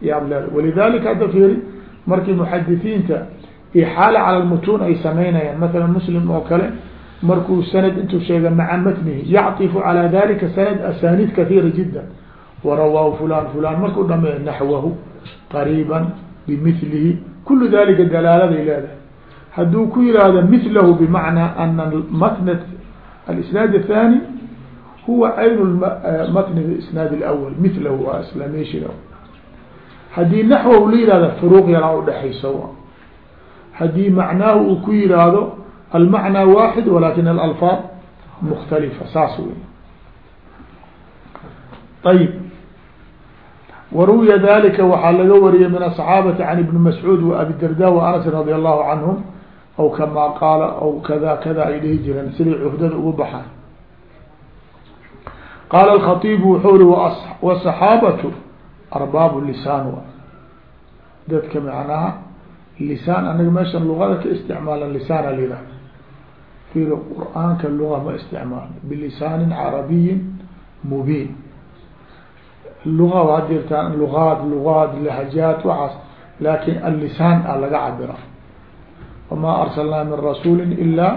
yaad leeda walidalika hadda fiiri markii muxadisiinta ixaala cala lmutuun ay samaynayaan masalan muslim oo kale markuu sanad intuu sheega maca matnihi yacطifu calى dalika sanad asaniid kahiira jida warawaahu fulan fulan markuu dhameeyo naxwahu qariiba bimilihi kulu dalika dalaaladay leedahay hadduu ku yihahdo milahu bimacnaa ana matn alisnaad athani huwa caynu matn isnaad اlawal milahu waa islameshi haddii naxwahu la yihahdo furuuq yaraa udhexayso haddii macnaahu uu ku yihaahdo almacnى waaxid walakin alalfaad mukhtalifa saas ayib waruwiya dalika waxaa laga wariyay can ibni mascuud wa abi darda wa anasin radi allahu canhum aw kama qaala aw kada kada ay dhihi jireen siday cuhdada ugu alkhatiibu wuxuu ri arbaabu lisaan wa dadka macnaha lisaan anaga meeshan lugada ka lisaana lilah fiiri qur'aanka luga ma isticmaalo bilisaanin carabiyin mubiin. Luga waa jirtaan lugaad lugaad lahajaat waxaas laakin allisaan a laga cabira wamaa arsalnaa min rasuuli ilaa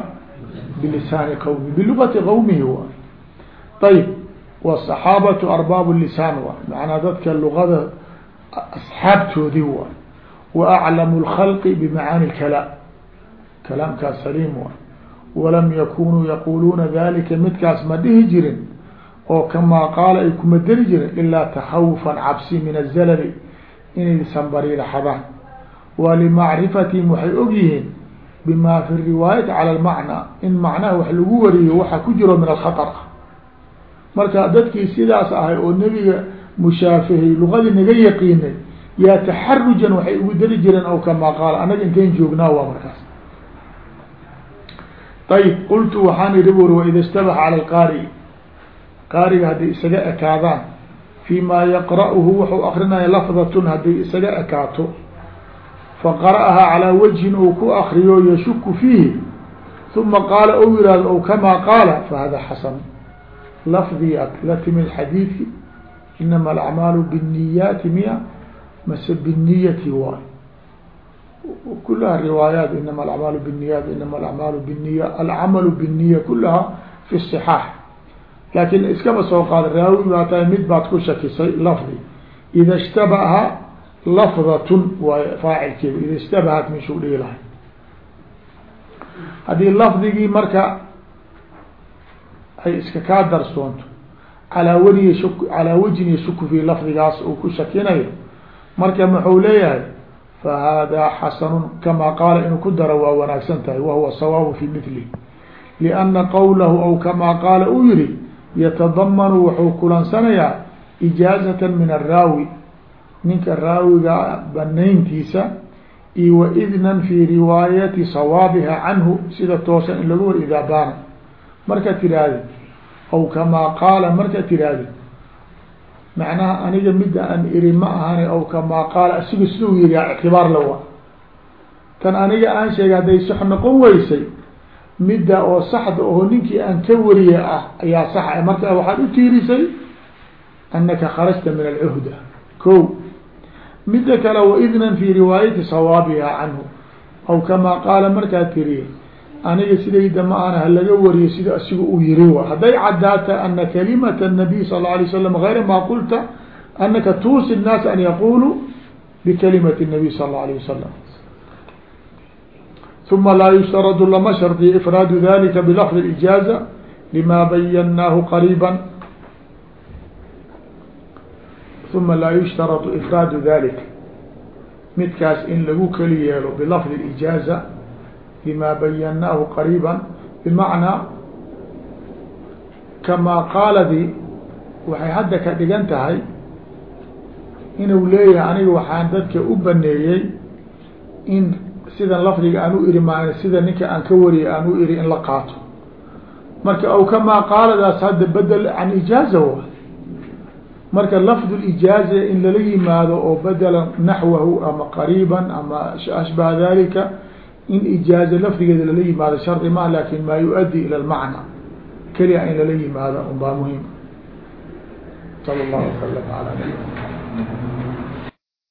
bilisaani qawmi bilugati qawmihi waay ayib wasaxaabatu arbaabu lisaan waay macnaa dadka lugada asxaabtoodii waay wa aclamu lkhalqi bimacaani lkalaam kalaamkaas saliim waay walam yakunuu yaquluuna dalika midkaas ma dhihi jirin oo kamaa qaala ay kuma deli jiren ilaa takhawufan cabsi min azalali inay sanbariira xadaan wa limacrifatihim waxay og yihiin bima fi riwaayati cala almacnaa in macnaha wax lagu wariyo waxa ku jiro min alkhatar. Ah marka dadkii sidaas ahay oo nebiga mushaafihay luqadii naga yaqiinay yaa taxarujan waxay ugu deli jireen aw kamaa qaala annaga intayn joognaa waa markaas ayib qultu waxaan idhi buri waida istabaxa cala alqaari qaariga hadday isaga ekaadaan fi ma yaqra'uhu wuxuu akrinaya lafdatun hadday isaga ekaato faqara'ahaa calaa wajhin uu ku akriyo yashuku fiihi uma qaala ou yihahdo ou kamaa qaala fahada xasan lafdii la timid xadiidki inama alacmaalu biniyaati miya mase biniyati waay kulaha riwaayaat inama alacmaalu binniyat inama alacmaalu binniya alcamalu binniya kulaha fi sixaax laakin iskaba soo qaada raawi baa tahay mid baad ku shakisay lafdi ida ishtabaha lafdatun waay faacilkeeda ida ishtabahat meshuu dhihi lahay haddii lafdigii marka ay iska kaa darsoonto alaa wani calaa wajni shuku fi lafdigaas uu ku shakinayo marka muxuu leeyahay fahada xasanun kama qaala inuu ku daro waa wanaagsan tahay wahuwa sawaabu fi mitlihi lianna qowlahu aw kamaa qaala uu yihi yatadamanu wuxuu kulansanayaa ijaazatan min araawi ninka raawiga banayntiisa iyo wa idnan fi riwaayati sawaabiha canhu sida toosan in lagu war idaa baana marka tiraahdi aw kamaa qaala marka tiraahdi macnaha aniga midda aan iri ma ahani aw kamaa qaala asiga siduu yihi ictibaar lawa tan aniga aan sheegay hadday sax noqon weysay midda oo saxda oo ninkii aan ka wariye ah ayaa sax marka waxaad u tiirisay anaka kharajta min alcuhda. Ko midda kale waidnan fi riwaayati sawaabiha canhu. Aw kamaa qaala markaad tiriye aniga sidayda ma ana halaga wariyo sida asiga u yiri wa hadday cadaata ana kalimata الnabiy sal اla alay slam gayra ma qulta anaka tuusi الnaas an yaquluu bikalimati الnabiy sal اla alيه wasalam uma laa yushtaradu lama shardiyo ifraadu dalika bilafdi اlijaaza lima bayannaahu qariiba uma laa yushtaradu ifraadu dalik midkaas in lagu keli yeelo bilafdi اlijaaza lima bayannaahu qariiba bimacnaa kamaa qaaladii waxay hadda ka dhigan tahay inuu leeyahay aniga waxaan dadka u baneeyey in sidan lafdiga aan u iri maan sida ninka aan ka wariyay aan u iri in la qaato marka aw kamaa qaaladaas hadda bedel can ijaaza wa marka lafdu lijaaza in lala yimaado oo bedela naxwahu ama qariiban ama ashbaha dalika in ijaaza lafdigeeda lala yimaado shardi ma laakiin maa yu-addi ila lmacna keliya in lala yimaado un baa muhiim sala allahu wasalam ala nabiyina